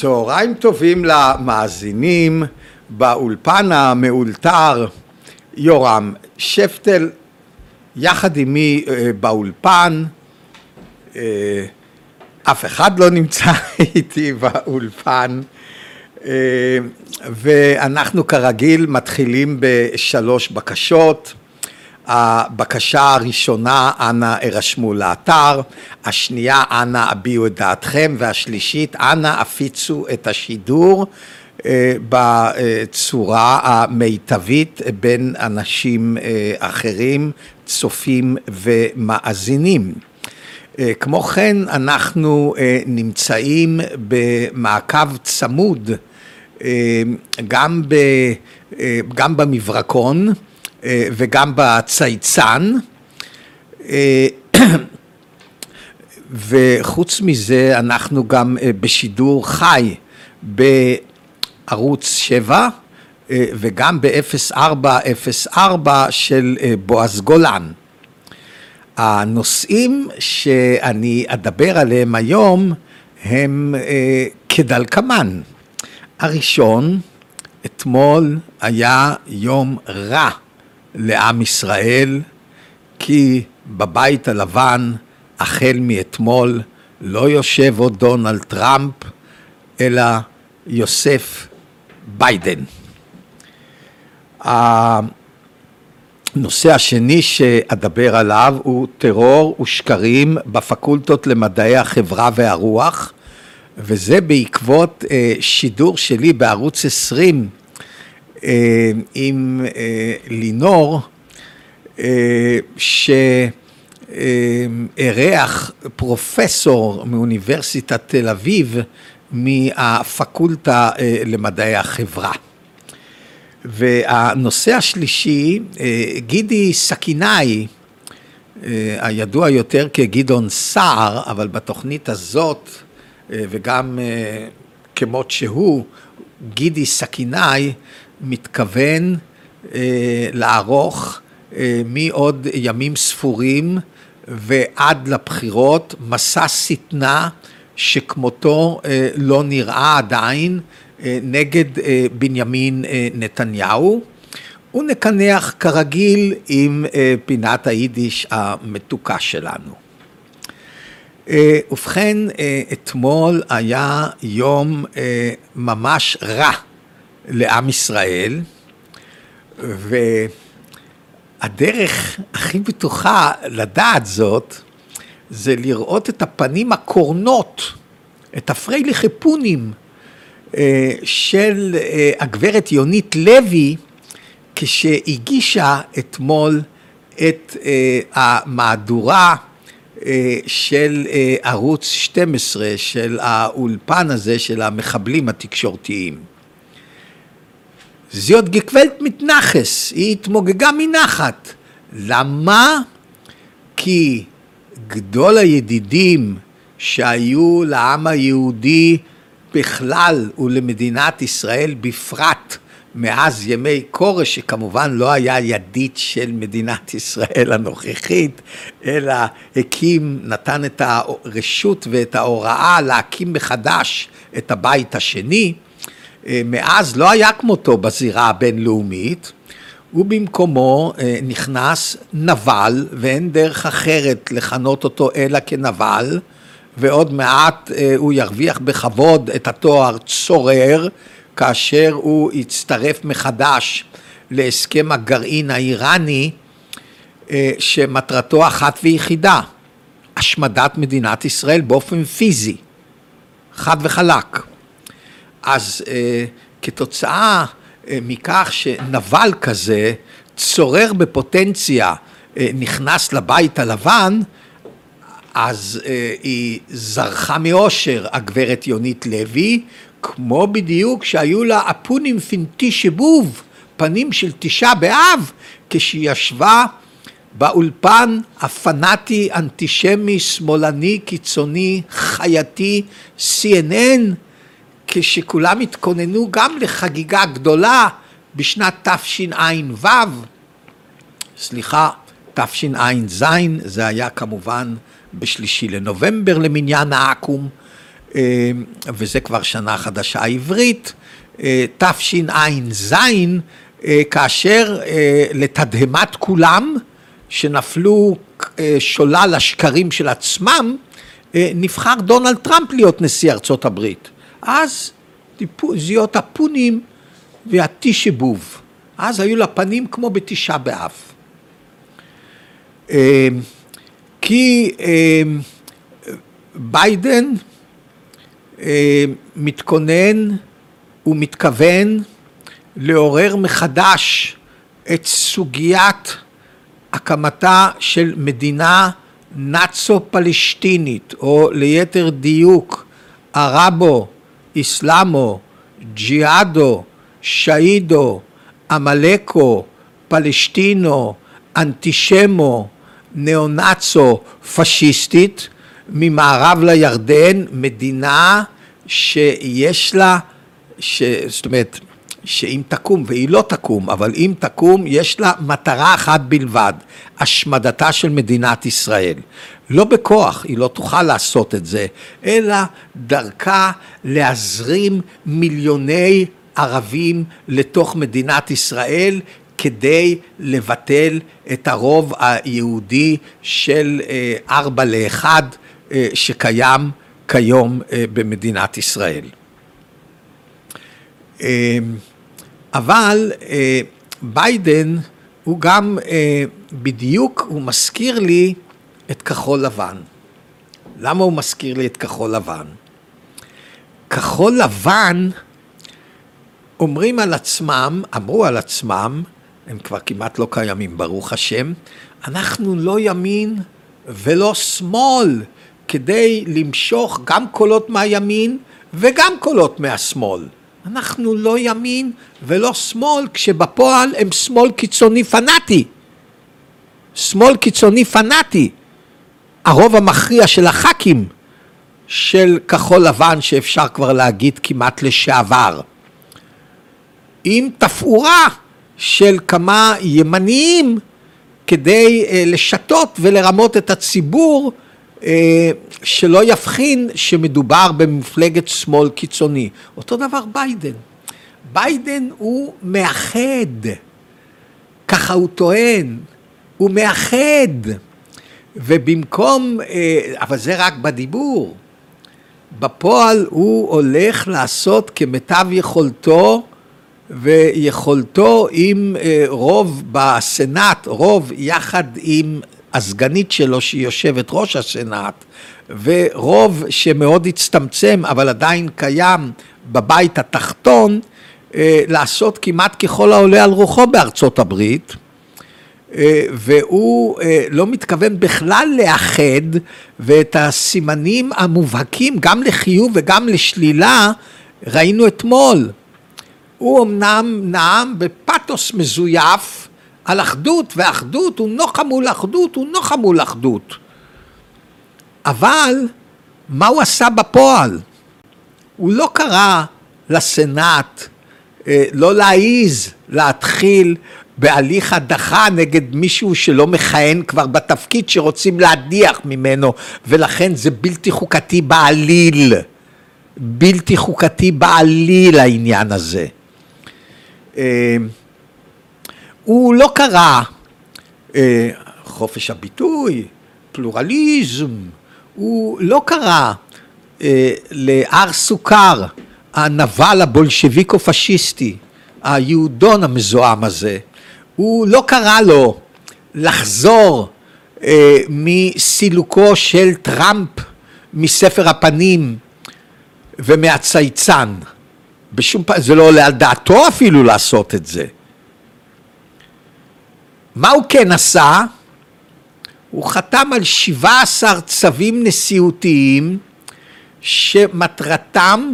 צהריים טובים למאזינים באולפן המאולתר. יורם שפטל יחד עמי אה, באולפן. אה, אף אחד לא נמצא איתי באולפן. אה, ואנחנו כרגיל מתחילים בשלוש בקשות הבקשה הראשונה, אנא הרשמו לאתר, השנייה, אנא הביעו את דעתכם, והשלישית, אנא הפיצו את השידור אה, בצורה המיטבית בין אנשים אה, אחרים, צופים ומאזינים. אה, כמו כן, אנחנו נמצאים במעקב צמוד גם, ב, גם במברקון, וגם בצייצן. אה, וחוץ מזה אנחנו גם אה, בשידור חי בערוץ 7 וגם ב-0404 של בועז גולן. הנושאים שאני אדבר עליהם היום הם כדלקמן. הראשון, אתמול היה יום רע לעם ישראל, כי בבית הלבן החל מאתמול לא יושב עוד דונלד טראמפ, אלא יוסף ביידן. הנושא השני שאדבר עליו הוא טרור ושקרים בפקולטות למדעי החברה והרוח, וזה בעקבות אה, שידור שלי בערוץ 20 אה, עם אה, לינור, אה, שאירח פרופסור מאוניברסיטת תל אביב מהפקולטה למדעי החברה. והנושא השלישי, גידי סכינאי, הידוע יותר כגדעון סער, אבל בתוכנית הזאת, וגם כמות שהוא, גידי סכינאי, מתכוון אה, לערוך אה, מעוד ימים ספורים ועד לבחירות מסע שטנה שכמותו אה, לא נראה עדיין אה, נגד אה, בנימין אה, נתניהו. הוא נקנח כרגיל עם אה, פינת היידיש המתוקה שלנו. אה, ובכן, אה, אתמול היה יום אה, ממש רע לעם ישראל, והדרך הכי בטוחה לדעת זאת, זה לראות את הפנים הקורנות, את הפרייליכי פונים אה, של אה, הגברת יונית לוי, כשהגישה אתמול את אה, המהדורה של ערוץ 12, של האולפן הזה של המחבלים התקשורתיים. זיוד גקוולט מתנחס, היא התמוגגה מנחת. למה? כי גדול הידידים שהיו לעם היהודי בכלל ולמדינת ישראל בפרט מאז ימי כורש, שכמובן לא היה ידיד של מדינת ישראל הנוכחית, אלא הקים, נתן את הרשות ואת ההוראה להקים מחדש את הבית השני, מאז לא היה כמותו בזירה הבינלאומית, ובמקומו אה, נכנס נבל, ואין דרך אחרת לכנות אותו אלא כנבל, ועוד מעט אה, הוא ירוויח בכבוד את התואר צורר, כאשר הוא יצטרף מחדש להסכם הגרעין האיראני, שמטרתו אחת ויחידה, השמדת מדינת ישראל באופן פיזי, חד וחלק. אז אה, כתוצאה אה, מכך שנבל כזה צורר בפוטנציה אה, נכנס לבית הלבן, אז אה, היא זרחה מאושר, הגברת יונית לוי, כמו בדיוק שהיו לה אפונים פינטי שבוב, פנים של תשעה באב, כשהיא ישבה באולפן הפנאטי, אנטישמי, שמאלני, קיצוני, חייתי, CNN, כשכולם התכוננו גם לחגיגה גדולה בשנת תשע"ו, סליחה, תשע"ז, זה היה כמובן בשלישי לנובמבר למניין העכו"ם, אה, וזה כבר שנה חדשה עברית, אה, תשע"ז, אה, כאשר לתדהמת כולם, שנפלו שולל השקרים של עצמם, נבחר דונלד טראמפ להיות נשיא ארצות הברית. אז זיעות הפונים והתישבוב. אז היו לה פנים כמו בתשעה באב. אה, כי אה, ביידן אה, מתכונן ומתכוון לעורר מחדש את סוגיית הקמתה של מדינה נאצו-פלסטינית, או ליתר דיוק, ערבו איסלאמו, ג'יהאדו, שהידו, עמלקו, פלשתינו, אנטישמו, ניאו-נאצו, פשיסטית, ממערב לירדן, מדינה שיש לה, ש... זאת אומרת, שאם תקום, והיא לא תקום, אבל אם תקום, יש לה מטרה אחת בלבד, השמדתה של מדינת ישראל. לא בכוח, היא לא תוכל לעשות את זה, אלא דרכה להזרים מיליוני ערבים לתוך מדינת ישראל כדי לבטל את הרוב היהודי של אה, ארבע לאחד אה, שקיים כיום אה, במדינת ישראל. אבל ביידן הוא גם בדיוק, הוא מזכיר לי את כחול לבן. למה הוא מזכיר לי את כחול לבן? כחול לבן אומרים על עצמם, אמרו על עצמם, הם כבר כמעט לא קיימים, ברוך השם, אנחנו לא ימין ולא שמאל, כדי למשוך גם קולות מהימין וגם קולות מהשמאל. אנחנו לא ימין ולא שמאל, כשבפועל הם שמאל קיצוני פנאטי. שמאל קיצוני פנאטי. הרוב המכריע של הח"כים של כחול לבן, שאפשר כבר להגיד כמעט לשעבר, עם תפאורה של כמה ימניים כדי אה, לשתות ולרמות את הציבור אה, שלא יבחין שמדובר במפלגת שמאל קיצוני. אותו דבר ביידן. ביידן הוא מאחד, ככה הוא טוען, הוא מאחד. ובמקום, אה, אבל זה רק בדיבור, בפועל הוא הולך לעשות כמיטב יכולתו ויכולתו עם אה, רוב בסנאט, רוב יחד עם הסגנית שלו שהיא יושבת ראש הסנאט, ורוב שמאוד הצטמצם אבל עדיין קיים בבית התחתון, אה, לעשות כמעט ככל העולה על רוחו בארצות הברית. אה, והוא אה, לא מתכוון בכלל לאחד ואת הסימנים המובהקים גם לחיוב וגם לשלילה ראינו אתמול. הוא אמנם נאם בפתוס מזויף על אחדות, ואחדות הוא נוחם מול אחדות, הוא נוחם מול אחדות. אבל מה הוא עשה בפועל? הוא לא קרא לסנאט אה, לא להעיז להתחיל בהליך הדחה נגד מישהו שלא מכהן כבר בתפקיד שרוצים להדיח ממנו ולכן זה בלתי חוקתי בעליל, בלתי חוקתי בעליל העניין הזה. אה, הוא לא קרא אה, חופש הביטוי, פלורליזם, הוא לא קרא אה, להר סוכר, הנבל הבולשביקו-פשיסטי, היהודון המזוהם הזה, הוא לא קרא לו לחזור אה, מסילוקו של טראמפ מספר הפנים ומהצייצן. בשום פעם, זה לא עולה על דעתו אפילו לעשות את זה. מה הוא כן עשה? הוא חתם על 17 צווים נשיאותיים שמטרתם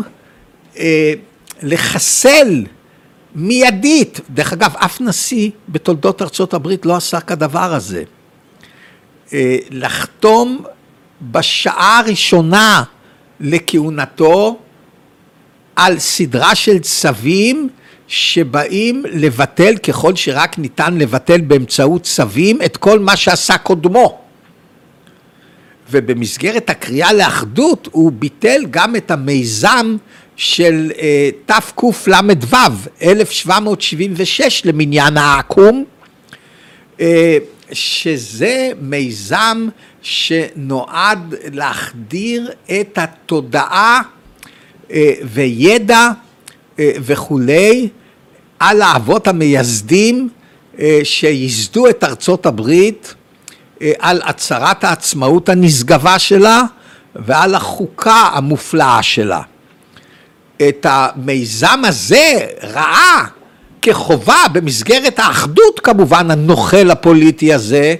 אה, לחסל מיידית, דרך אגב אף נשיא בתולדות ארצות הברית לא עשה כדבר הזה, אה, לחתום בשעה הראשונה לכהונתו על סדרה של צווים שבאים לבטל ככל שרק ניתן לבטל באמצעות צווים את כל מה שעשה קודמו. ובמסגרת הקריאה לאחדות הוא ביטל גם את המיזם של אה, תקל"ו 1776 למניין העקום, אה, שזה מיזם שנועד להחדיר את התודעה אה, וידע וכולי על האבות המייסדים שייסדו את ארצות הברית, על הצהרת העצמאות הנשגבה שלה ועל החוקה המופלאה שלה. את המיזם הזה ראה כחובה במסגרת האחדות כמובן הנוכל הפוליטי הזה,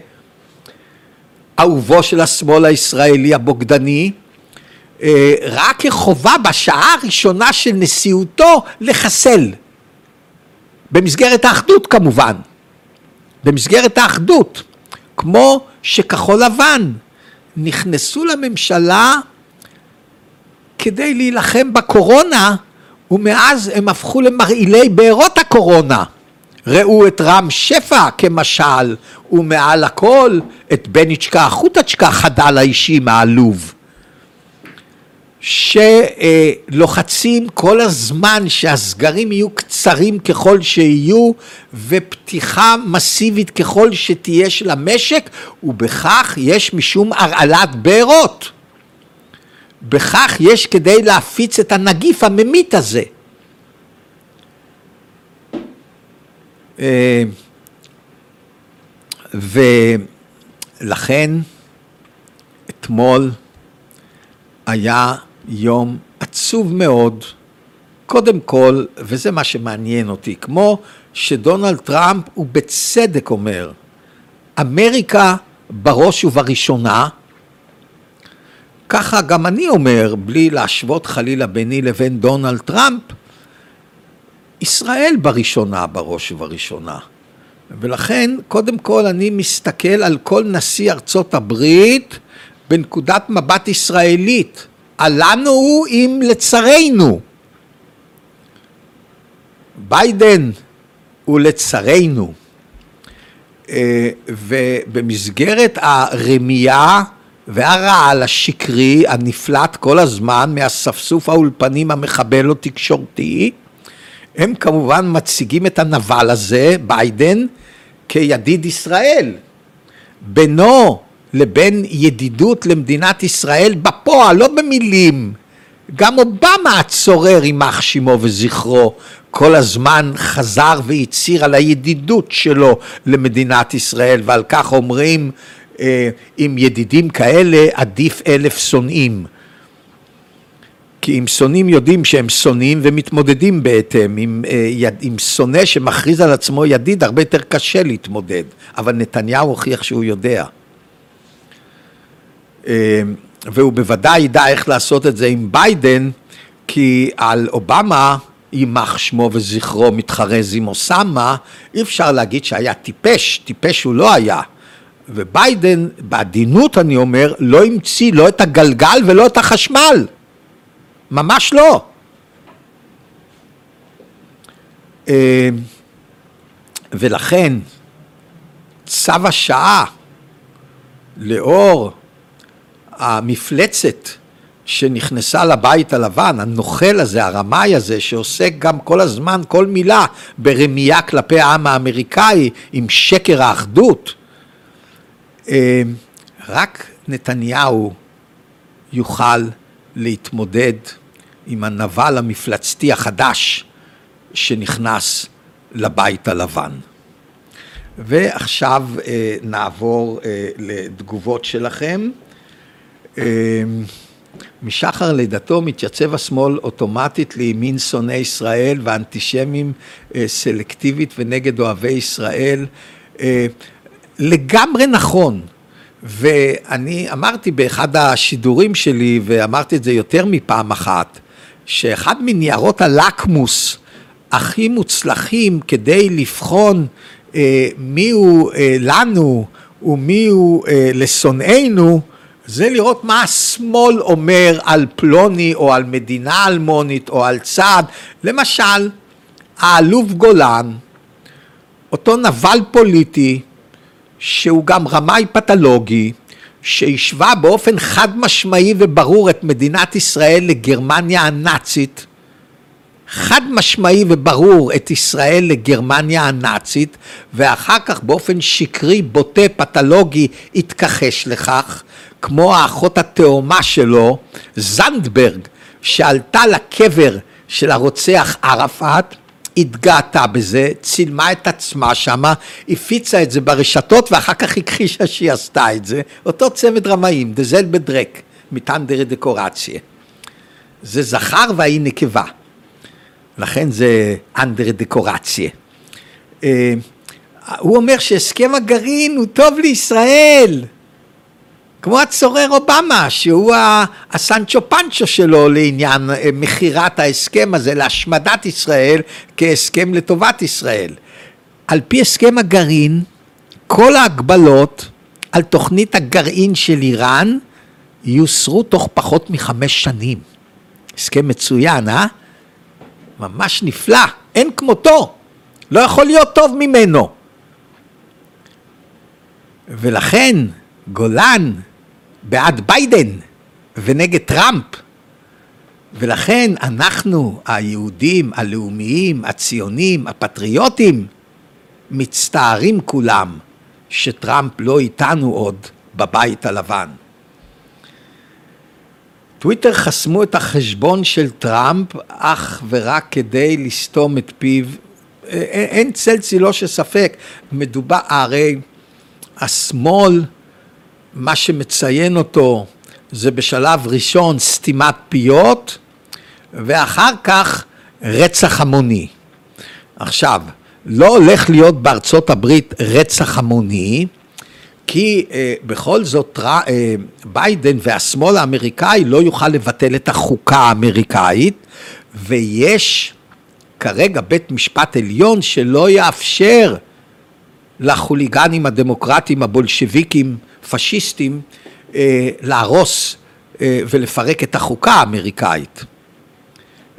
אהובו של השמאל הישראלי הבוגדני, אה, ראה כחובה בשעה הראשונה של נשיאותו לחסל. במסגרת האחדות כמובן. במסגרת האחדות. כמו שכחול לבן נכנסו לממשלה כדי להילחם בקורונה, ומאז הם הפכו למרעילי בארות הקורונה. ראו את רם שפע כמשל, ומעל הכל את בניצ'קה החוטצ'קה חדל האישי מהלוב. שלוחצים כל הזמן שהסגרים יהיו קצרים ככל שיהיו ופתיחה מסיבית ככל שתהיה של המשק ובכך יש משום הרעלת בארות. בכך יש כדי להפיץ את הנגיף הממית הזה. אה, ולכן אתמול היה יום עצוב מאוד, קודם כל, וזה מה שמעניין אותי, כמו שדונלד טראמפ הוא בצדק אומר, אמריקה בראש ובראשונה, ככה גם אני אומר, בלי להשוות חלילה ביני לבין דונלד טראמפ, ישראל בראשונה, בראש ובראשונה. ולכן, קודם כל אני מסתכל על כל נשיא ארצות הברית בנקודת מבט ישראלית. עלנו הוא אם לצרינו. ביידן הוא לצרינו. אה, ובמסגרת הרמייה והרעל השקרי הנפלט כל הזמן מהספסוף האולפנים המחבל או תקשורתי, הם כמובן מציגים את הנבל הזה, ביידן, כידיד ישראל. בינו לבין ידידות למדינת ישראל בפועל, לא במילים. גם אובמה הצורר, יימח שמו וזכרו, כל הזמן חזר והצהיר על הידידות שלו למדינת ישראל, ועל כך אומרים עם ידידים כאלה עדיף אלף שונאים. כי אם שונאים יודעים שהם שונאים ומתמודדים בהתאם, עם, אה, עם שונא שמכריז על עצמו ידיד הרבה יותר קשה להתמודד, אבל נתניהו הוכיח שהוא יודע. אה, והוא בוודאי ידע איך לעשות את זה עם ביידן, כי על אובמה, יימח שמו וזכרו, מתחרז עם אוסאמה, אי אפשר להגיד שהיה טיפש, טיפש הוא לא היה. וביידן, בעדינות אני אומר, לא המציא לא את הגלגל ולא את החשמל. ממש לא. אה, ולכן צו השעה לאור המפלצת שנכנסה לבית הלבן, הנוכל הזה, הרמאי הזה, שעוסק גם כל הזמן, כל מילה, ברמייה כלפי העם האמריקאי עם שקר האחדות, רק נתניהו יוכל להתמודד עם הנבל המפלצתי החדש שנכנס לבית הלבן. ועכשיו אה, נעבור אה, לתגובות שלכם. אה, משחר לידתו מתייצב השמאל אוטומטית לימין שונאי ישראל ואנטישמים אה, סלקטיבית ונגד אוהבי ישראל. אה, לגמרי נכון. ואני אמרתי באחד השידורים שלי, ואמרתי את זה יותר מפעם אחת, שאחד מניירות הלקמוס הכי מוצלחים כדי לבחון אה, מיהו אה, לנו ומיהו אה, לשונאינו, זה לראות מה השמאל אומר על פלוני או על מדינה אלמונית או על צעד. למשל, האלוף גולן, אותו נבל פוליטי, שהוא גם רמאי פתולוגי, שהשווה באופן חד משמעי וברור את מדינת ישראל לגרמניה הנאצית, חד משמעי וברור את ישראל לגרמניה הנאצית, ואחר כך באופן שקרי, בוטה, פתולוגי, התכחש לכך, כמו האחות התאומה שלו, זנדברג, שעלתה לקבר של הרוצח ערפאת, התגאתה בזה, צילמה את עצמה שמה, הפיצה את זה ברשתות ואחר כך הכחישה שהיא עשתה את זה. אותו צמד רמאים, דזל בדרק, מטנדרי דקורציה. זה זכר והיא נקבה. לכן זה אנדר דקורציה. אה, הוא אומר שהסכם הגרעין הוא טוב לישראל. כמו הצורר אובמה, שהוא הסנצ'ו פנצ'ו שלו לעניין אה, מכירת ההסכם הזה להשמדת ישראל כהסכם לטובת ישראל. על פי הסכם הגרעין, כל ההגבלות על תוכנית הגרעין של איראן יוסרו תוך פחות מחמש שנים. הסכם מצוין, אה? ממש נפלא, אין כמותו, לא יכול להיות טוב ממנו. ולכן גולן בעד ביידן ונגד טראמפ. ולכן אנחנו, היהודים, הלאומיים, הציונים, הפטריוטים, מצטערים כולם שטראמפ לא איתנו עוד בבית הלבן. טוויטר חסמו את החשבון של טראמפ אך ורק כדי לסתום את פיו. אין צל צילו של ספק, מדובר, הרי השמאל מה שמציין אותו זה בשלב ראשון סתימת פיות ואחר כך רצח המוני. עכשיו, לא הולך להיות בארצות הברית רצח המוני, כי אה, בכל זאת אה, ביידן והשמאל האמריקאי לא יוכל לבטל את החוקה האמריקאית, ויש כרגע בית משפט עליון שלא יאפשר לחוליגנים הדמוקרטיים הבולשביקים פשיסטים אה, להרוס אה, ולפרק את החוקה האמריקאית.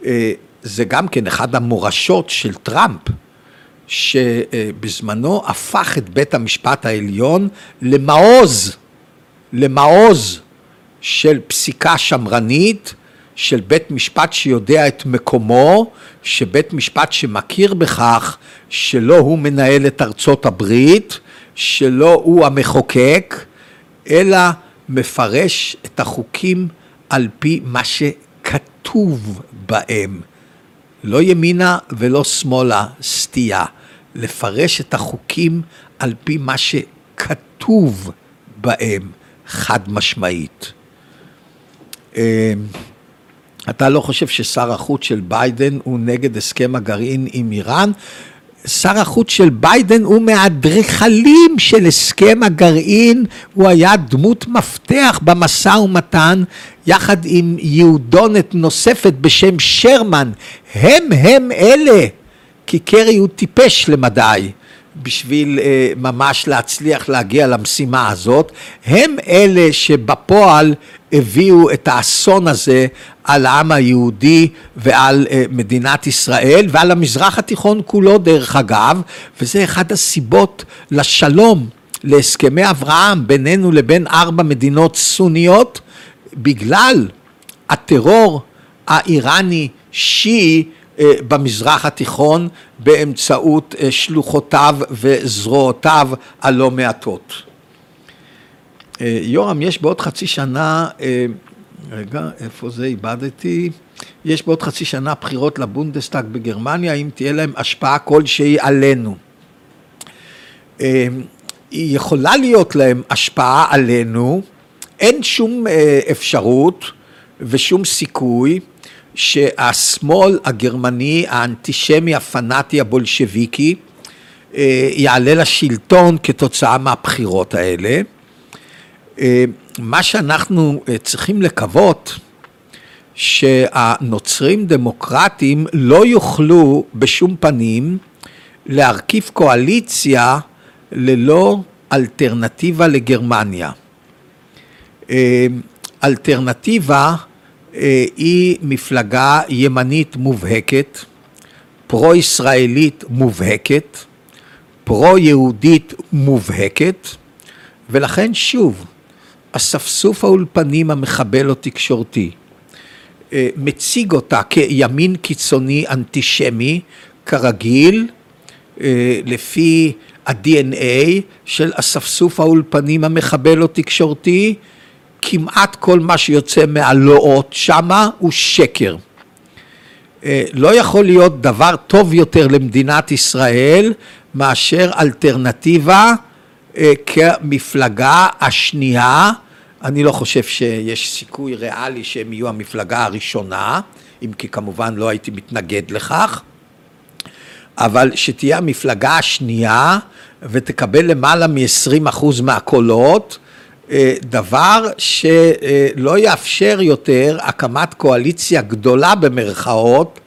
אה, זה גם כן אחד המורשות של טראמפ, שבזמנו הפך את בית המשפט העליון למעוז, למעוז של פסיקה שמרנית, של בית משפט שיודע את מקומו, שבית משפט שמכיר בכך שלא הוא מנהל את ארצות הברית, שלא הוא המחוקק, אלא מפרש את החוקים על פי מה שכתוב בהם. לא ימינה ולא שמאלה, סטייה. לפרש את החוקים על פי מה שכתוב בהם, חד משמעית. אה, אתה לא חושב ששר החוץ של ביידן הוא נגד הסכם הגרעין עם איראן? שר החוץ של ביידן הוא מהאדריכלים של הסכם הגרעין, הוא היה דמות מפתח במשא ומתן יחד עם יהודונת נוספת בשם שרמן. הם הם אלה, כי קרי הוא טיפש למדי. בשביל אה, ממש להצליח להגיע למשימה הזאת, הם אלה שבפועל הביאו את האסון הזה על העם היהודי ועל אה, מדינת ישראל ועל המזרח התיכון כולו דרך אגב, וזה אחת הסיבות לשלום, להסכמי אברהם בינינו לבין ארבע מדינות סוניות, בגלל הטרור האיראני שיעי אה, במזרח התיכון באמצעות אה, שלוחותיו וזרועותיו הלא מעטות. אה, יורם, יש בעוד חצי שנה, רגע, איפה זה איבדתי? יש בעוד חצי שנה בחירות לבונדסטאג בגרמניה, האם תהיה להם השפעה כלשהי עלינו? יכולה להיות להם השפעה עלינו, אין שום אפשרות ושום סיכוי שהשמאל הגרמני האנטישמי הפנאטי הבולשביקי אה, יעלה לשלטון כתוצאה מהבחירות האלה. אה, מה שאנחנו אה, צריכים לקוות שהנוצרים דמוקרטים לא יוכלו בשום פנים להרכיב קואליציה ללא אלטרנטיבה לגרמניה. אלטרנטיבה היא מפלגה ימנית מובהקת, פרו-ישראלית מובהקת, פרו-יהודית מובהקת, ולכן שוב, אספסוף האולפנים המחבל תקשורתי אה, מציג אותה כימין קיצוני אנטישמי, כרגיל, אה, לפי ה-DNA של אספסוף האולפנים המחבל תקשורתי, כמעט כל מה שיוצא מהלואות שמה הוא שקר. אה, לא יכול להיות דבר טוב יותר למדינת ישראל מאשר אלטרנטיבה אה, כמפלגה השנייה. אני לא חושב שיש סיכוי ריאלי שהם יהיו המפלגה הראשונה, אם כי כמובן לא הייתי מתנגד לכך, אבל שתהיה המפלגה השנייה ותקבל למעלה מ-20% מהקולות, דבר שלא יאפשר יותר הקמת קואליציה גדולה במרכאות,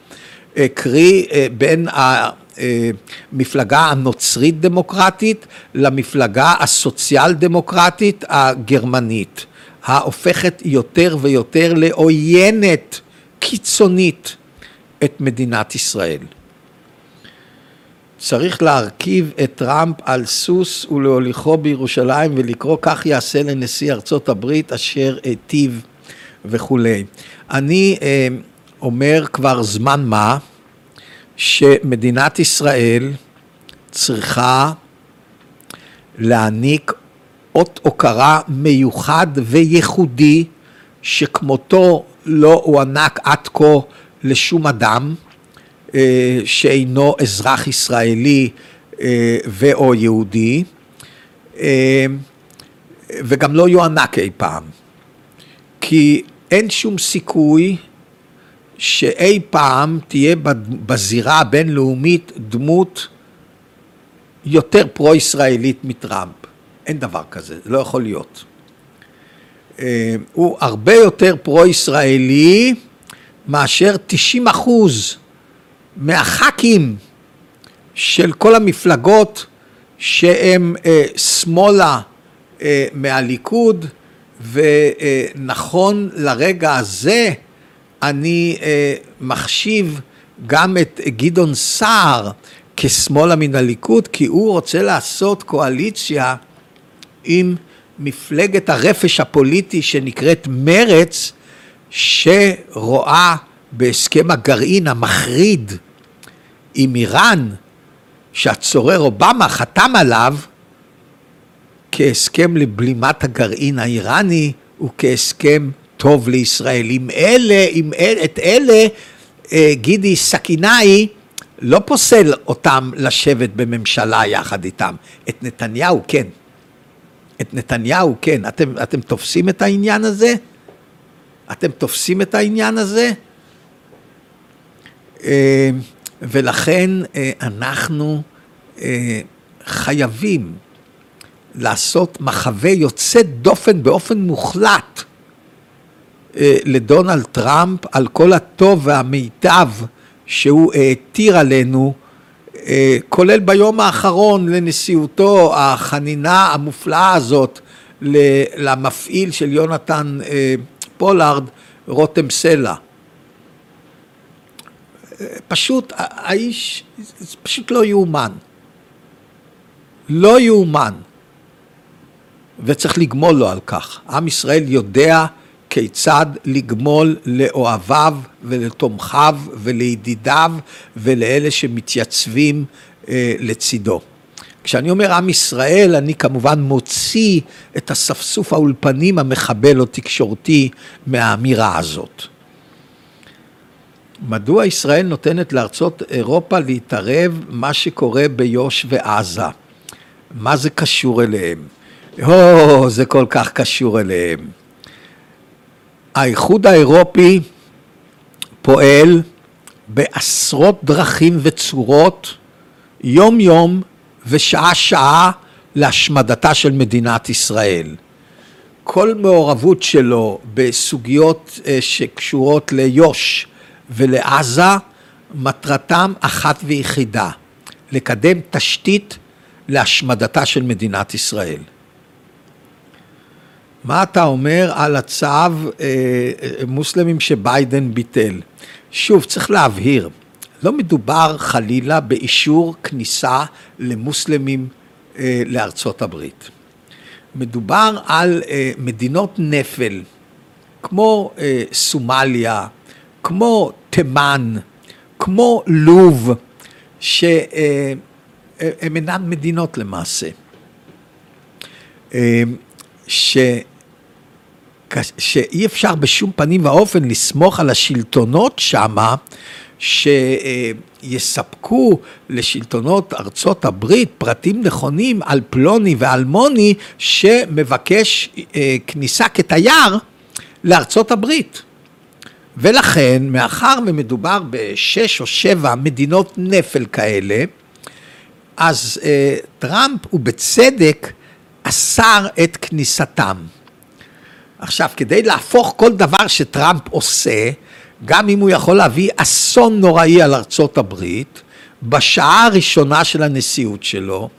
אה, קרי אה, בין המפלגה הנוצרית דמוקרטית למפלגה הסוציאל דמוקרטית הגרמנית, ההופכת יותר ויותר לעוינת קיצונית את מדינת ישראל. צריך להרכיב את טראמפ על סוס ולהוליכו בירושלים ולקרוא כך יעשה לנשיא ארצות הברית אשר היטיב וכולי. אני אה, אומר כבר זמן מה שמדינת ישראל צריכה להעניק אות הוקרה מיוחד וייחודי שכמותו לא הוענק עד כה לשום אדם שאינו אזרח ישראלי אה, ואו יהודי, אה, וגם לא יוענק אי פעם. כי אין שום סיכוי שאי פעם תהיה בזירה הבינלאומית דמות יותר פרו-ישראלית מטראמפ. אין דבר כזה, זה לא יכול להיות. הוא הרבה יותר פרו-ישראלי מאשר 90 אחוז מהח"כים של כל המפלגות שהם אה, שמאלה אה, מהליכוד, ונכון לרגע הזה אני אה, מחשיב גם את גדעון סער כשמאלה מן הליכוד, כי הוא רוצה לעשות קואליציה עם מפלגת הרפש הפוליטי שנקראת מרץ, שרואה בהסכם הגרעין המחריד עם איראן, שהצורר אובמה חתם עליו כהסכם לבלימת הגרעין האיראני וכהסכם טוב לישראל. עם אלה, עם אל, את אלה, אה, גידי סכינאי לא פוסל אותם לשבת בממשלה יחד איתם. את נתניהו כן. את נתניהו, כן. אתם, אתם תופסים את העניין הזה? אתם תופסים את העניין הזה? אה, ולכן אה, אנחנו אה, חייבים לעשות מחווה יוצא דופן באופן מוחלט לדונלד טראמפ על כל הטוב והמיטב שהוא העתיר עלינו, כולל ביום האחרון לנשיאותו, החנינה המופלאה הזאת למפעיל של יונתן פולארד, רותם סלע. פשוט, האיש, זה פשוט לא יאומן. לא יאומן. וצריך לגמול לו על כך. עם ישראל יודע כיצד לגמול לאוהביו ולתומכיו ולידידיו ולאלה שמתייצבים אה, לצידו. כשאני אומר עם ישראל, אני כמובן מוציא את אספסוף האולפנים המחבל או תקשורתי מהאמירה הזאת. מדוע ישראל נותנת לארצות אירופה להתערב מה שקורה ביו"ש ועזה? מה זה קשור אליהם? או, זה כל כך קשור אליהם. האיחוד האירופי פועל בעשרות דרכים וצורות, יום יום ושעה שעה להשמדתה של מדינת ישראל. כל מעורבות שלו בסוגיות אה, שקשורות ליו"ש ולעזה, מטרתם אחת ויחידה, לקדם תשתית להשמדתה של מדינת ישראל. מה אתה אומר על הצו אה, מוסלמים שביידן ביטל? שוב, צריך להבהיר, לא מדובר חלילה באישור כניסה למוסלמים אה, לארצות הברית. מדובר על אה, מדינות נפל, כמו אה, סומליה, כמו תימן, כמו לוב, שהן אינן מדינות למעשה. ש... שאי אפשר בשום פנים ואופן לסמוך על השלטונות שמה, שיספקו לשלטונות ארצות הברית פרטים נכונים על פלוני ואלמוני שמבקש אה, כניסה כתייר לארצות הברית. ולכן, מאחר ומדובר בשש או שבע מדינות נפל כאלה, אז אה, טראמפ, ובצדק, אסר את כניסתם. עכשיו, כדי להפוך כל דבר שטראמפ עושה, גם אם הוא יכול להביא אסון נוראי על ארצות הברית, בשעה הראשונה של הנשיאות שלו,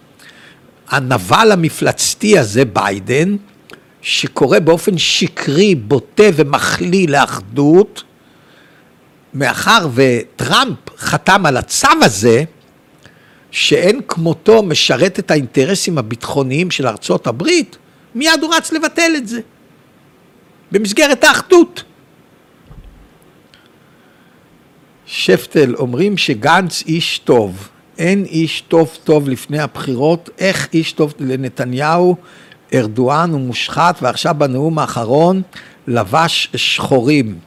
הנבל המפלצתי הזה, ביידן, שקורא באופן שקרי, בוטה ומחליא לאחדות, מאחר וטראמפ חתם על הצו הזה, שאין כמותו משרת את האינטרסים הביטחוניים של ארצות הברית, מיד הוא רץ לבטל את זה, במסגרת האחדות. שפטל, אומרים שגנץ איש טוב, אין איש טוב טוב לפני הבחירות, איך איש טוב לנתניהו, ארדואן הוא מושחת, ועכשיו בנאום האחרון לבש שחורים.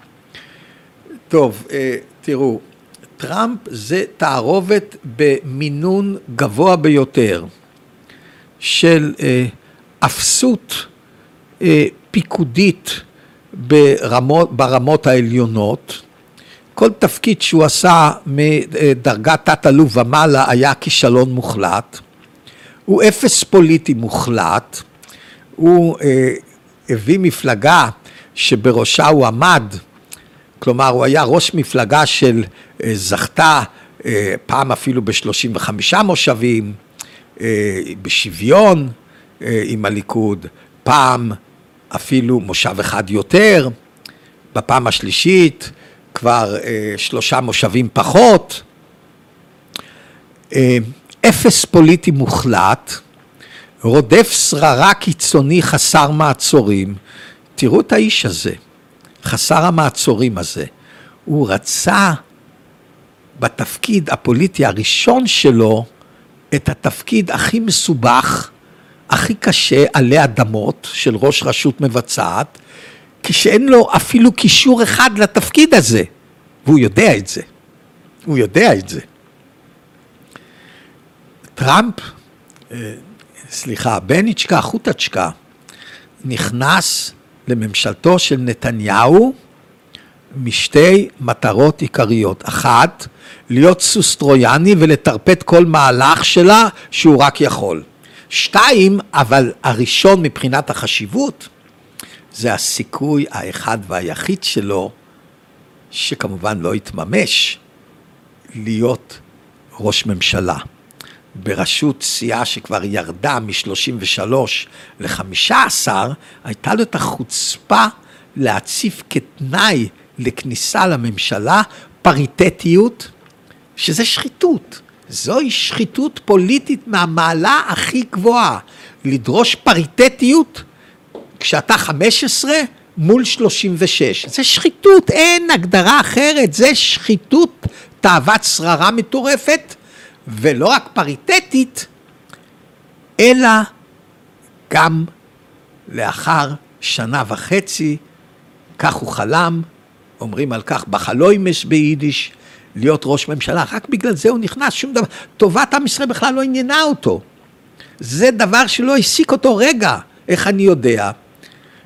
טוב, אה, תראו, טראמפ זה תערובת במינון גבוה ביותר של אה, אפסות אה, פיקודית ברמות, ברמות העליונות. כל תפקיד שהוא עשה מדרגת תת-אלוף ומעלה היה כישלון מוחלט. הוא אפס פוליטי מוחלט. הוא הביא מפלגה שבראשה הוא עמד, כלומר הוא היה ראש מפלגה של אה, זכתה אה, פעם אפילו ב-35 מושבים, אה, בשוויון עם הליכוד, פעם אפילו מושב אחד יותר, בפעם השלישית כבר שלושה מושבים פחות. אפס פוליטי מוחלט, רודף שררה קיצוני חסר מעצורים. תראו את האיש הזה, חסר המעצורים הזה. הוא רצה בתפקיד הפוליטי הראשון שלו את התפקיד הכי מסובך, הכי קשה עלי אדמות של ראש רשות מבצעת, כשאין לו אפילו קישור אחד לתפקיד הזה, והוא יודע את זה. הוא יודע את זה. טראמפ, אה, סליחה, בניצ'קה חוטצ'קה נכנס לממשלתו של נתניהו משתי מטרות עיקריות. אחת, להיות סוס טרויאני ולטרפד כל מהלך שלה שהוא רק יכול. שתיים, אבל הראשון מבחינת החשיבות, זה הסיכוי האחד והיחיד שלו, שכמובן לא יתממש, להיות ראש ממשלה. בראשות סיעה שכבר ירדה מ-33 ל-15, הייתה לו את החוצפה להציב כתנאי לכניסה לממשלה פריטטיות, שזה שחיתות. זוהי שחיתות פוליטית מהמעלה הכי גבוהה. לדרוש פריטטיות כשאתה 15 מול 36. זה שחיתות, אין הגדרה אחרת, זה שחיתות, תאוות שררה מטורפת, ולא רק פריטטית, אלא גם לאחר שנה וחצי, כך הוא חלם, אומרים על כך בחלוימש ביידיש, להיות ראש ממשלה, רק בגלל זה הוא נכנס, שום דבר, טובת עם ישראל בכלל לא עניינה אותו. זה דבר שלא העסיק אותו רגע, איך אני יודע?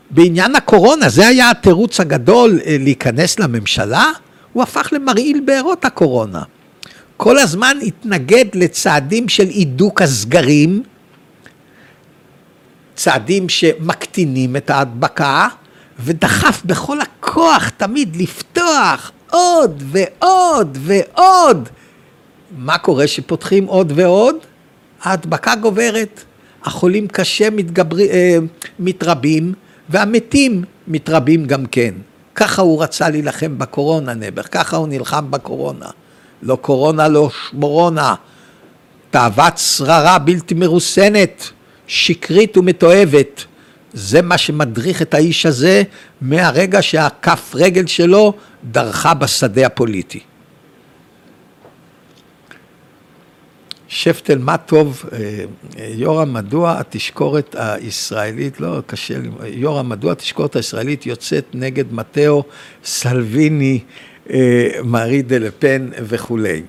בעניין הקורונה, זה היה התירוץ הגדול אה, להיכנס לממשלה, הוא הפך למרעיל בארות הקורונה. כל הזמן התנגד לצעדים של הידוק הסגרים, צעדים שמקטינים את ההדבקה, ודחף בכל הכוח תמיד לפתוח עוד ועוד ועוד. מה קורה שפותחים עוד ועוד? ההדבקה גוברת, החולים קשה מתגבר... אה, מתרבים והמתים מתרבים גם כן. ככה הוא רצה להילחם בקורונה, נעבר, ככה הוא נלחם בקורונה. לא קורונה, לא שמורונה. תאוות שררה בלתי מרוסנת, שקרית ומתועבת. זה מה שמדריך את האיש הזה מהרגע שהכף רגל שלו דרכה בשדה הפוליטי. שפטל, מה טוב, אה, יורם, מדוע התשקורת הישראלית, לא קשה לי, יורם, מדוע התשקורת הישראלית יוצאת נגד מתאו, סלוויני, אה, מארי דה לפן וכולי.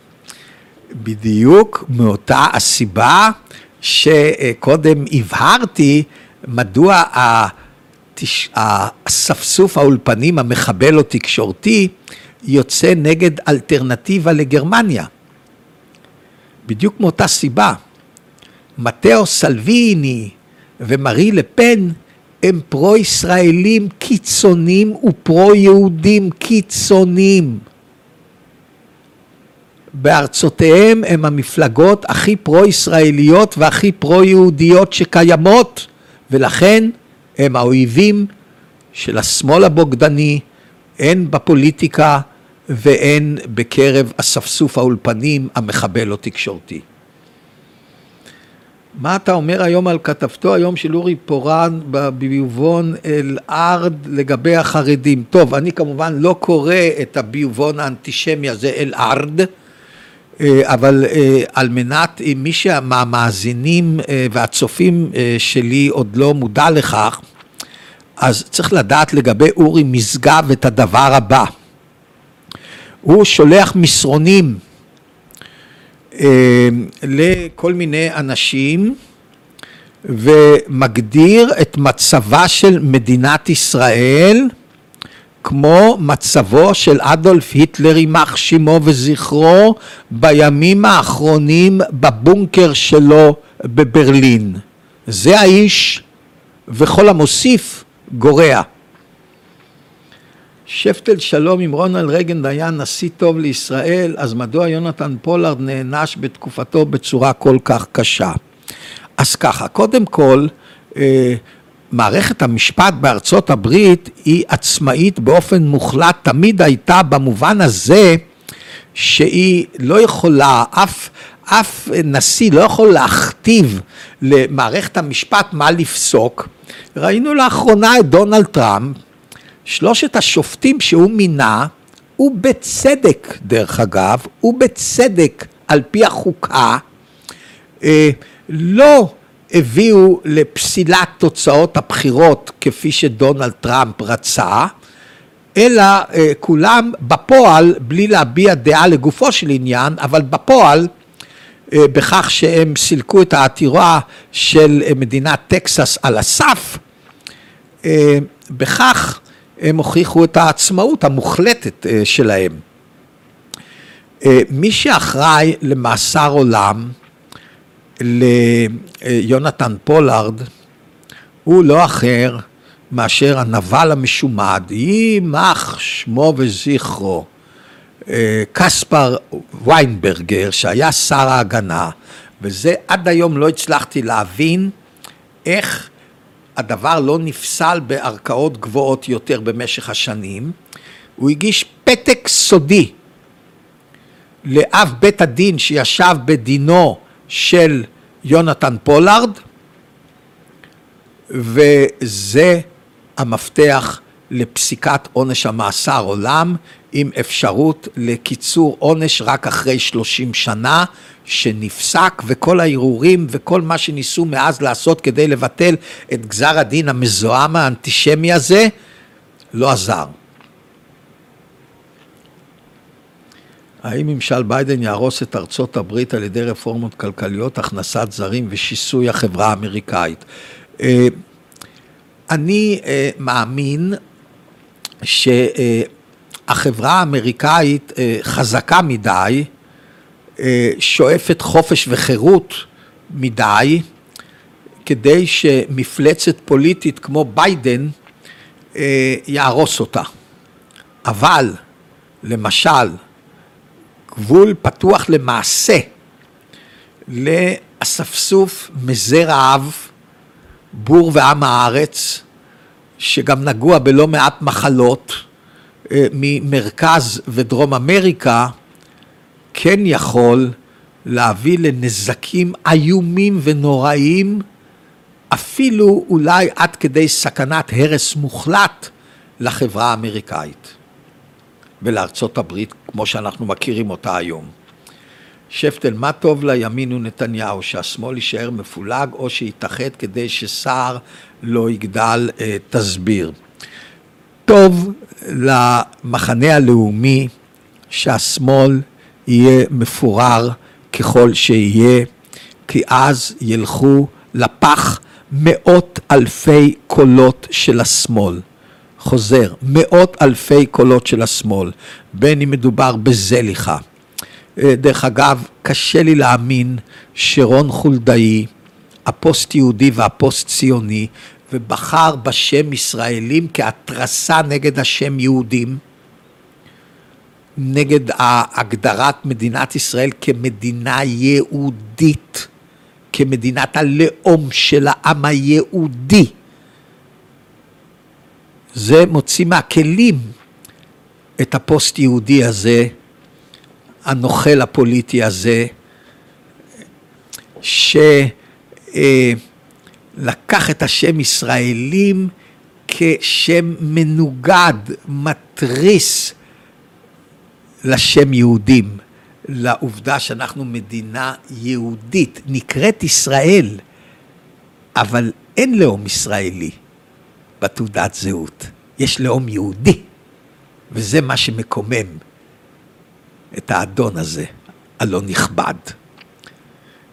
בדיוק מאותה הסיבה שקודם הבהרתי מדוע אספסוף האולפנים המחבל או תקשורתי יוצא נגד אלטרנטיבה לגרמניה. בדיוק מאותה סיבה. מתאו סלוויני ומרי לפן הם פרו-ישראלים קיצונים ופרו-יהודים קיצונים. בארצותיהם הם המפלגות הכי פרו-ישראליות והכי פרו-יהודיות שקיימות. ולכן הם האויבים של השמאל הבוגדני, הן בפוליטיקה והן בקרב אספסוף האולפנים המחבל תקשורתי. מה אתה אומר היום על כתבתו היום של אורי פורן בביובון אל-ארד לגבי החרדים? טוב, אני כמובן לא קורא את הביובון האנטישמי הזה אל-ארד, אה, אבל אה, על מנת, אם מי מהמאזינים אה, והצופים שלי עוד לא מודע לכך, אז צריך לדעת לגבי אורי משגב את הדבר הבא. הוא שולח מסרונים לכל מיני אנשים ומגדיר את מצבה של מדינת ישראל כמו מצבו של אדולף היטלר, יימח שמו וזכרו, בימים האחרונים בבונקר שלו בברלין. זה האיש, וכל המוסיף גורע. שפטל שלום עם רונלד רייגן היה נשיא טוב לישראל, אז מדוע יונתן פולארד נענש בתקופתו בצורה כל כך קשה? אז ככה, קודם כל, אה, מערכת המשפט בארצות הברית היא עצמאית באופן מוחלט, תמיד הייתה במובן הזה שהיא לא יכולה, אף, אף נשיא לא יכול להכתיב למערכת המשפט מה לפסוק. ראינו לאחרונה את דונלד טראמפ, שלושת השופטים שהוא מינה, ובצדק דרך אגב, ובצדק על פי החוקה, אה, לא הביאו לפסילת תוצאות הבחירות כפי שדונלד טראמפ רצה, אלא אה, כולם בפועל, בלי להביע דעה לגופו של עניין, אבל בפועל אה, בכך שהם סילקו את העתירה של מדינת טקסס על הסף, בכך הם הוכיחו את העצמאות המוחלטת שלהם. מי שאחראי למאסר עולם ליונתן פולארד הוא לא אחר מאשר הנבל המשומד, יימח שמו וזכרו, אה, קספר ויינברגר, שהיה שר ההגנה, וזה עד היום לא הצלחתי להבין איך הדבר לא נפסל בערכאות גבוהות יותר במשך השנים. הוא הגיש פתק סודי לאב בית הדין שישב בדינו של יונתן פולארד, וזה המפתח לפסיקת עונש המאסר עולם, עם אפשרות לקיצור עונש רק אחרי 30 שנה, שנפסק, וכל הערעורים וכל מה שניסו מאז לעשות כדי לבטל את גזר הדין המזוהם האנטישמי הזה, לא עזר. האם ממשל ביידן יהרוס את ארצות הברית על ידי רפורמות כלכליות, הכנסת זרים ושיסוי החברה האמריקאית? אה, אני אה, מאמין שהחברה האמריקאית אה, חזקה מדי, שואפת חופש וחירות מדי, כדי שמפלצת פוליטית כמו ביידן יהרוס אותה. אבל, למשל, גבול פתוח למעשה לאספסוף מזה רעב, בור ועם הארץ, שגם נגוע בלא מעט מחלות אה, ממרכז ודרום אמריקה, כן יכול להביא לנזקים איומים ונוראים, אפילו אולי עד כדי סכנת הרס מוחלט לחברה האמריקאית. ולארצות הברית כמו שאנחנו מכירים אותה היום. שפטל, מה טוב לימין ונתניהו, שהשמאל יישאר מפולג או שיתאחד כדי שסער לא יגדל, אה, תסביר. טוב למחנה הלאומי שהשמאל יהיה מפורר ככל שיהיה, כי אז ילכו לפח מאות אלפי קולות של השמאל. חוזר, מאות אלפי קולות של השמאל, בין אם מדובר בזליכה. אה, דרך אגב, קשה לי להאמין שרון חולדאי, הפוסט יהודי והפוסט ציוני, ובחר בשם ישראלים כהתרסה נגד השם יהודים, נגד הגדרת מדינת ישראל כמדינה יהודית, כמדינת הלאום של העם היהודי. זה מוציא מהכלים את הפוסט יהודי הזה, הנוכל הפוליטי הזה, שלקח את השם ישראלים כשם מנוגד, מתריס לשם יהודים, לעובדה שאנחנו מדינה יהודית, נקראת ישראל, אבל אין לאום ישראלי. בתעודת זהות. יש לאום יהודי, וזה מה שמקומם את האדון הזה, הלא נכבד.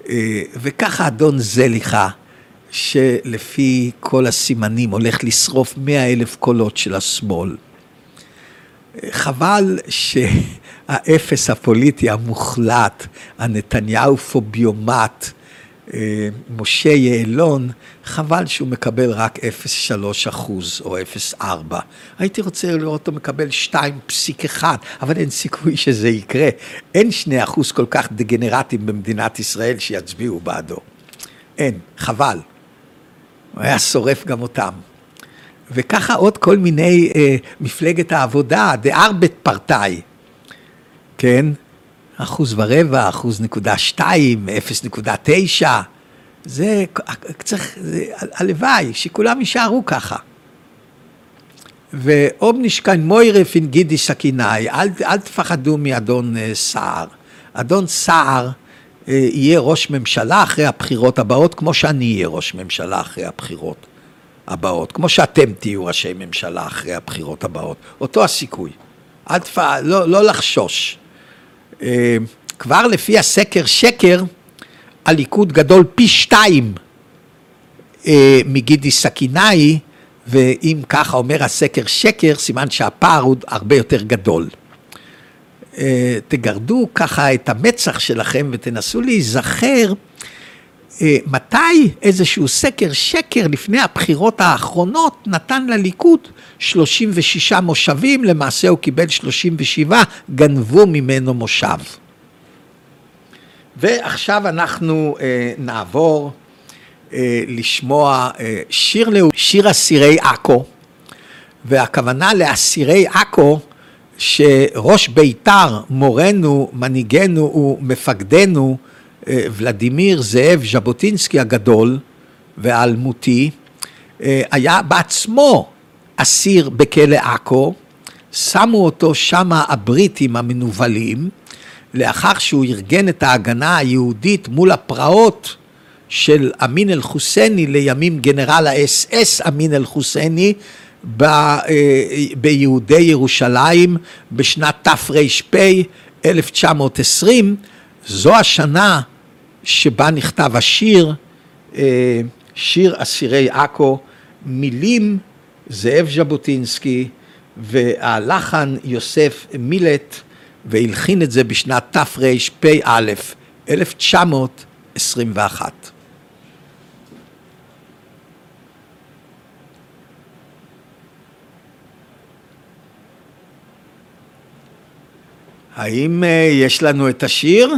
אה, וככה אדון זליכה, שלפי כל הסימנים הולך לשרוף מאה אלף קולות של השמאל. אה, חבל שהאפס הפוליטי המוחלט, הנתניהו פוביומט, אה, משה יעלון, חבל שהוא מקבל רק 0.3 אחוז או 0.4. הייתי רוצה לראות אותו מקבל 2.1, אבל אין סיכוי שזה יקרה. אין 2 אחוז כל כך דגנרטים במדינת ישראל שיצביעו בעדו. אין, חבל. הוא היה שורף גם אותם. וככה עוד כל מיני, אה, מפלגת העבודה, דארבט פרטאי, כן? אחוז ורבע, אחוז נקודה שתיים, אפס נקודה תשע, זה צריך, זה, הלוואי שכולם יישארו ככה. ואובנישקיין מוירף אין גידי סכינאי, אל, אל תפחדו מאדון אה, סער. אדון סער אה, יהיה ראש ממשלה אחרי הבחירות הבאות, כמו שאני אהיה ראש ממשלה אחרי הבחירות הבאות, כמו שאתם תהיו ראשי ממשלה אחרי הבחירות הבאות. אותו הסיכוי. אל תפ... לא, לא לחשוש. אה, כבר לפי הסקר שקר, הליכוד גדול פי שתיים אה, מגידי סכינאי, ואם ככה אומר הסקר שקר, סימן שהפער הוא הרבה יותר גדול. אה, תגרדו ככה את המצח שלכם ותנסו להיזכר אה, מתי איזשהו סקר שקר לפני הבחירות האחרונות נתן לליכוד 36 מושבים, למעשה הוא קיבל 37, גנבו ממנו מושב. ועכשיו אנחנו אה, נעבור אה, לשמוע אה, שיר, שיר אסירי עכו, והכוונה לאסירי עכו שראש בית"ר, מורנו, מנהיגנו ומפקדנו, אה, ולדימיר זאב ז'בוטינסקי הגדול והאלמותי, אה, היה בעצמו אסיר בכלא עכו, שמו אותו שמה הבריטים המנוולים, לאחר שהוא ארגן את ההגנה היהודית מול הפרעות של אמין אל-חוסייני, לימים גנרל האס אס אמין אל-חוסייני, אה, ביהודי ירושלים בשנת תר"פ 1920, זו השנה שבה נכתב השיר, אה, שיר אסירי עכו, מילים זאב ז'בוטינסקי והלחן יוסף מילט והלחין את זה בשנת תרפ"א 1921. האם אה, יש לנו את השיר?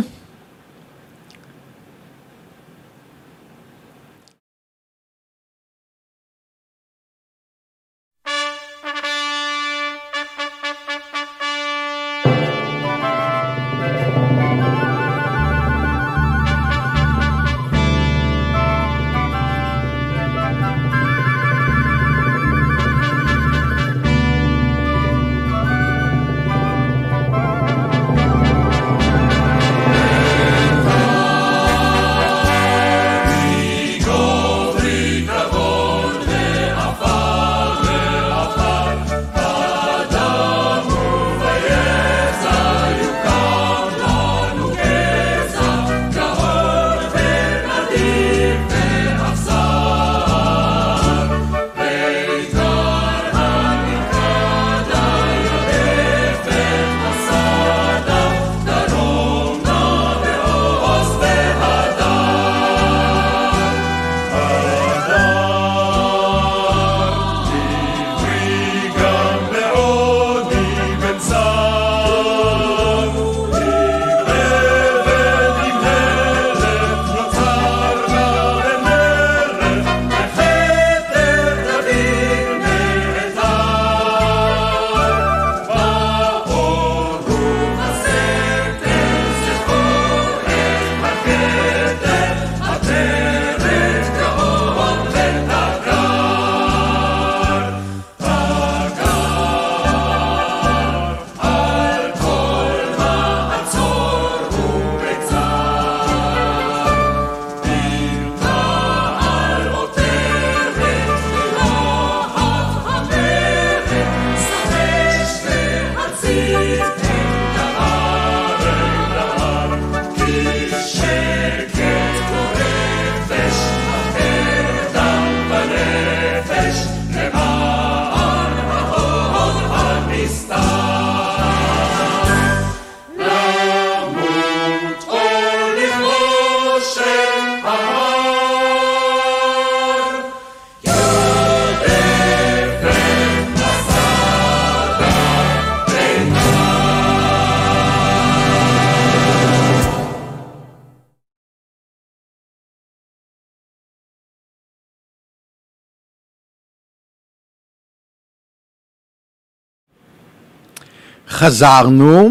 חזרנו,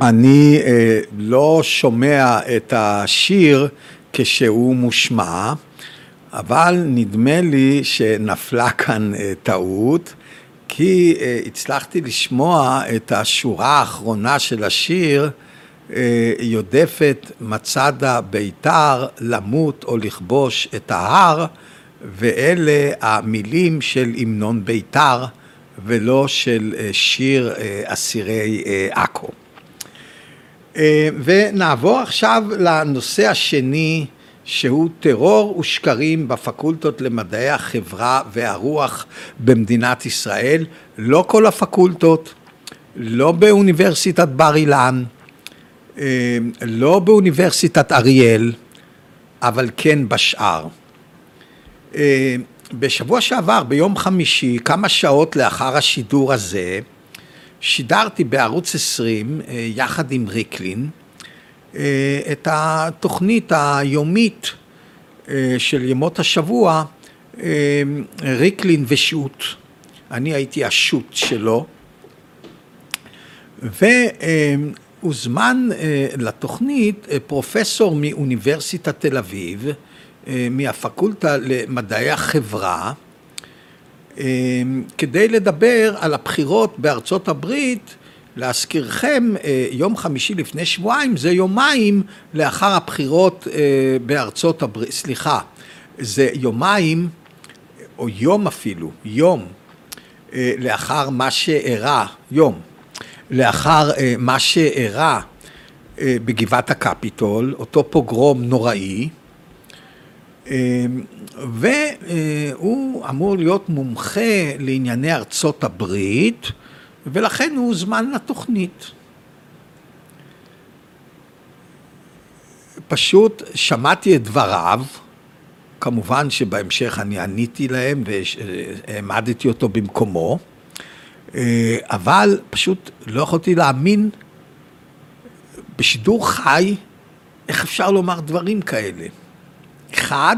אני אה, לא שומע את השיר כשהוא מושמע, אבל נדמה לי שנפלה כאן אה, טעות, כי אה, הצלחתי לשמוע את השורה האחרונה של השיר, אה, יודפת מצדה ביתר למות או לכבוש את ההר, ואלה המילים של המנון ביתר. ולא של אה, שיר אה, אסירי אה, עכו. ונעבור עכשיו לנושא השני, שהוא טרור ושקרים בפקולטות למדעי החברה והרוח במדינת ישראל. לא כל הפקולטות, לא באוניברסיטת בר אילן, לא באוניברסיטת אריאל, אבל כן בשאר. אה, בשבוע שעבר, ביום חמישי, כמה שעות לאחר השידור הזה, שידרתי בערוץ 20 אה, יחד עם ריקלין את התוכנית היומית של ימות השבוע, ריקלין ושות'. אני הייתי השו"ת שלו, והוזמן אה, לתוכנית אה, פרופסור מאוניברסיטת תל אביב, אה, מהפקולטה למדעי החברה, כדי לדבר על הבחירות בארצות הברית, להזכירכם, יום חמישי לפני שבועיים זה יומיים לאחר הבחירות בארצות הברית, סליחה, זה יומיים, או יום אפילו, יום לאחר מה שאירע, יום, לאחר אה, מה שאירע אה, בגבעת הקפיטול, אותו פוגרום נוראי, אה, והוא אמור להיות מומחה לענייני ארצות הברית, ולכן הוא הוזמן לתוכנית. פשוט שמעתי את דבריו, כמובן שבהמשך אני עניתי להם והעמדתי אותו במקומו, אה, אבל פשוט לא יכולתי להאמין בשידור חי, איך אפשר לומר דברים כאלה. אחד,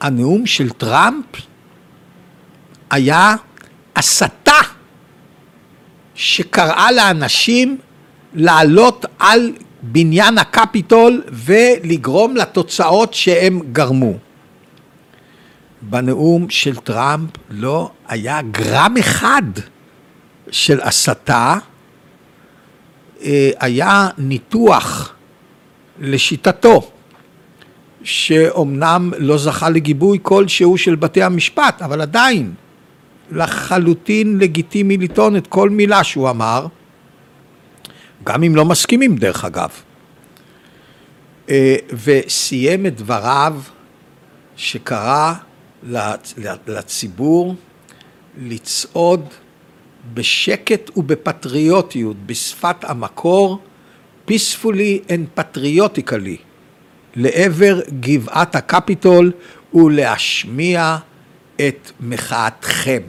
הנאום של טראמפ היה הסתה שקראה לאנשים לעלות על בניין הקפיטול ולגרום לתוצאות שהם גרמו. בנאום של טראמפ לא היה גרם אחד של הסתה, אה, היה ניתוח לשיטתו, שאומנם לא זכה לגיבוי כלשהו של בתי המשפט, אבל עדיין לחלוטין לגיטימי לטעון את כל מילה שהוא אמר, גם אם לא מסכימים דרך אגב. אה, וסיים את דבריו שקרא לציבור לצעוד בשקט ובפטריוטיות, בשפת המקור, peacefully and patriotically, לעבר גבעת הקפיטול ולהשמיע את מחאתכם.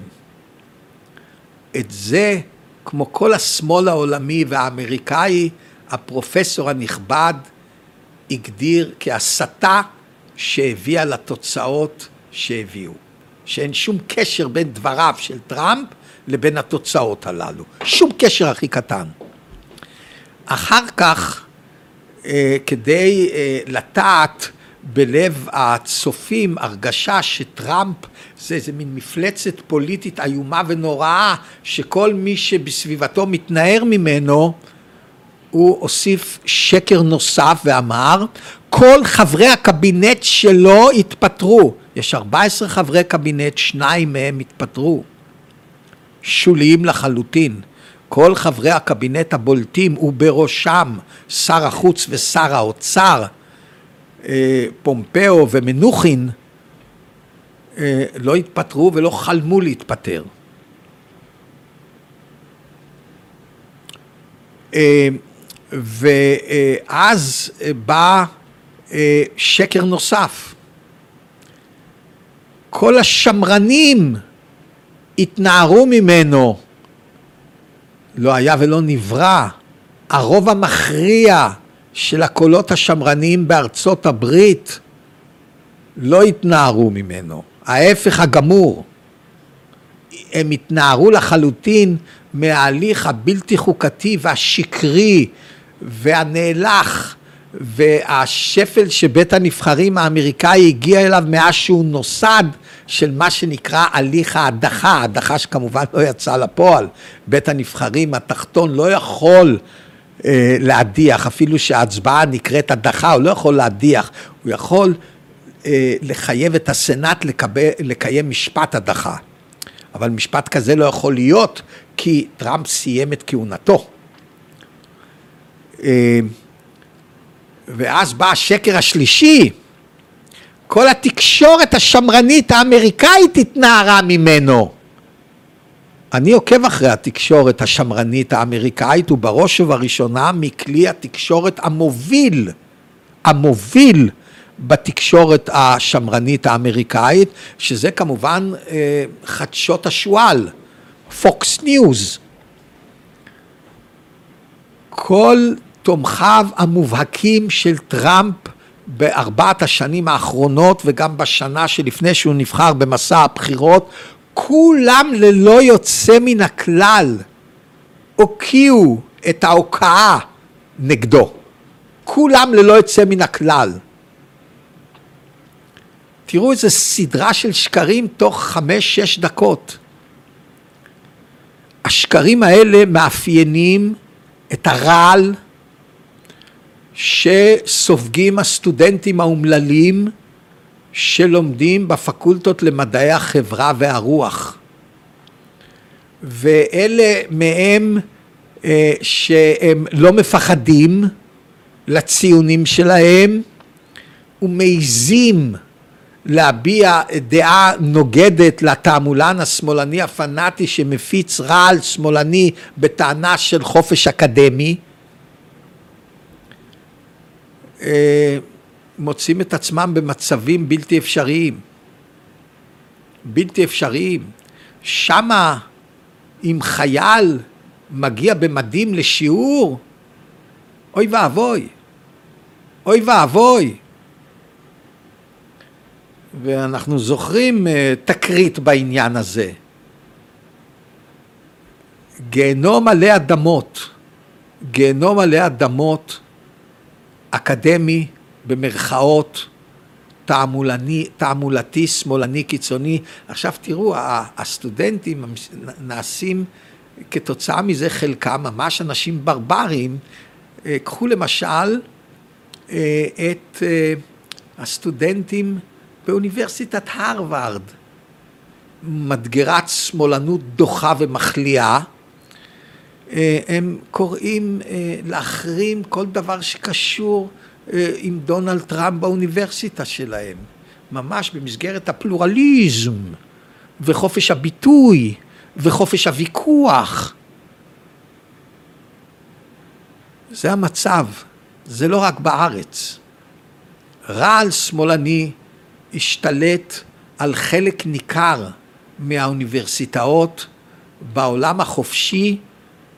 את זה, כמו כל השמאל העולמי והאמריקאי, הפרופסור הנכבד הגדיר כהסתה שהביאה לתוצאות שהביאו, שאין שום קשר בין דבריו של טראמפ לבין התוצאות הללו, שום קשר הכי קטן. אחר כך, כדי אה, לטעת בלב הצופים הרגשה שטראמפ זה איזה מין מפלצת פוליטית איומה ונוראה, שכל מי שבסביבתו מתנער ממנו, הוא הוסיף שקר נוסף ואמר, כל חברי הקבינט שלו התפטרו. יש 14 חברי קבינט, שניים מהם התפטרו. שוליים לחלוטין. כל חברי הקבינט הבולטים ובראשם שר החוץ ושר האוצר, אה, פומפאו ומנוחין, אה, לא התפטרו ולא חלמו להתפטר. אה, ואז בא שקר נוסף. כל השמרנים התנערו ממנו. לא היה ולא נברא. הרוב המכריע של הקולות השמרניים בארצות הברית לא התנערו ממנו. ההפך הגמור. הם התנערו לחלוטין מההליך הבלתי חוקתי והשקרי והנאלח והשפל שבית הנבחרים האמריקאי הגיע אליו מאז שהוא נוסד של מה שנקרא הליך ההדחה, ההדחה שכמובן לא יצאה לפועל, בית הנבחרים התחתון לא יכול אה, להדיח, אפילו שההצבעה נקראת הדחה, הוא לא יכול להדיח, הוא יכול אה, לחייב את הסנאט לקבל, לקיים משפט הדחה. אבל משפט כזה לא יכול להיות כי טראמפ סיים את כהונתו. אה, ואז בא השקר השלישי, כל התקשורת השמרנית האמריקאית התנערה ממנו. אני עוקב אחרי התקשורת השמרנית האמריקאית ובראש ובראשונה מכלי התקשורת המוביל, המוביל בתקשורת השמרנית האמריקאית, שזה כמובן אה, חדשות השועל, פוקס ניוז. כל תומכיו המובהקים של טראמפ בארבעת השנים האחרונות וגם בשנה שלפני שהוא נבחר במסע הבחירות, כולם ללא יוצא מן הכלל הוקיעו את ההוקעה נגדו. כולם ללא יוצא מן הכלל. תראו איזה סדרה של שקרים תוך חמש-שש דקות. השקרים האלה מאפיינים את הרעל שסופגים הסטודנטים האומללים שלומדים בפקולטות למדעי החברה והרוח. ואלה מהם אה, שהם לא מפחדים לציונים שלהם ומעיזים להביע דעה נוגדת לתעמולן השמאלני הפנאטי שמפיץ רעל שמאלני בטענה של חופש אקדמי מוצאים את עצמם במצבים בלתי אפשריים. בלתי אפשריים. שמה אם חייל מגיע במדים לשיעור, אוי ואבוי. אוי ואבוי. ואנחנו זוכרים אה, תקרית בעניין הזה. גיהנום עלי אדמות, גיהנום עלי אדמות אקדמי במרכאות תעמולני, תעמולתי שמאלני קיצוני. עכשיו תראו, הסטודנטים נעשים כתוצאה מזה חלקם ממש אנשים ברברים. אה, קחו למשל אה, את הסטודנטים באוניברסיטת הרווארד, מדגרת שמאלנות דוחה ומחליאה, אה, הם קוראים אה, להחרים כל דבר שקשור אה, עם דונלד טראמפ באוניברסיטה שלהם, ממש במסגרת הפלורליזם וחופש הביטוי וחופש הוויכוח. זה המצב, זה לא רק בארץ. רעל שמאלני השתלט על חלק ניכר מהאוניברסיטאות בעולם החופשי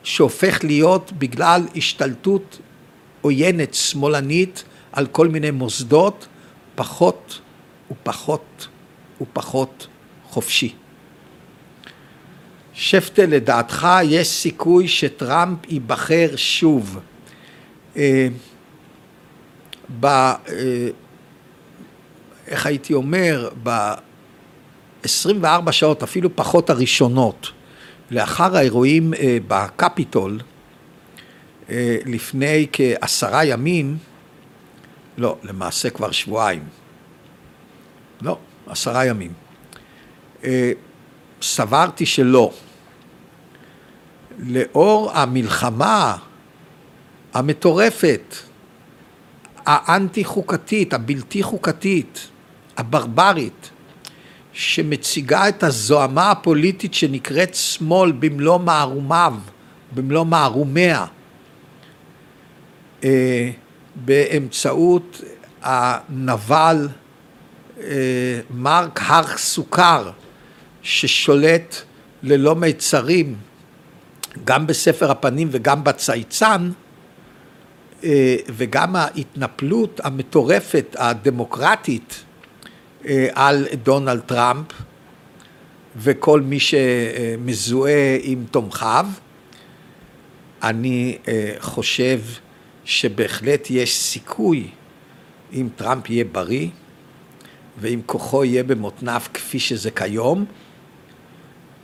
שהופך להיות בגלל השתלטות עוינת שמאלנית על כל מיני מוסדות פחות ופחות ופחות חופשי. שפטה, לדעתך יש סיכוי שטראמפ ייבחר שוב. אה, ב... אה, איך הייתי אומר, ב-24 שעות, אפילו פחות הראשונות, לאחר האירועים אה, בקפיטול, אה, לפני כעשרה ימים, לא, למעשה כבר שבועיים, לא, עשרה ימים, אה, סברתי שלא. לאור המלחמה המטורפת, האנטי חוקתית, הבלתי חוקתית, הברברית, שמציגה את הזוהמה הפוליטית שנקראת שמאל במלוא מערומיו, במלוא מערומיה, אה, באמצעות הנבל אה, מרק הר סוכר, ששולט ללא מיצרים גם בספר הפנים וגם בצייצן, אה, וגם ההתנפלות המטורפת הדמוקרטית על דונלד טראמפ וכל מי שמזוהה עם תומכיו. אני אה, חושב שבהחלט יש סיכוי אם טראמפ יהיה בריא ואם כוחו יהיה במותניו כפי שזה כיום,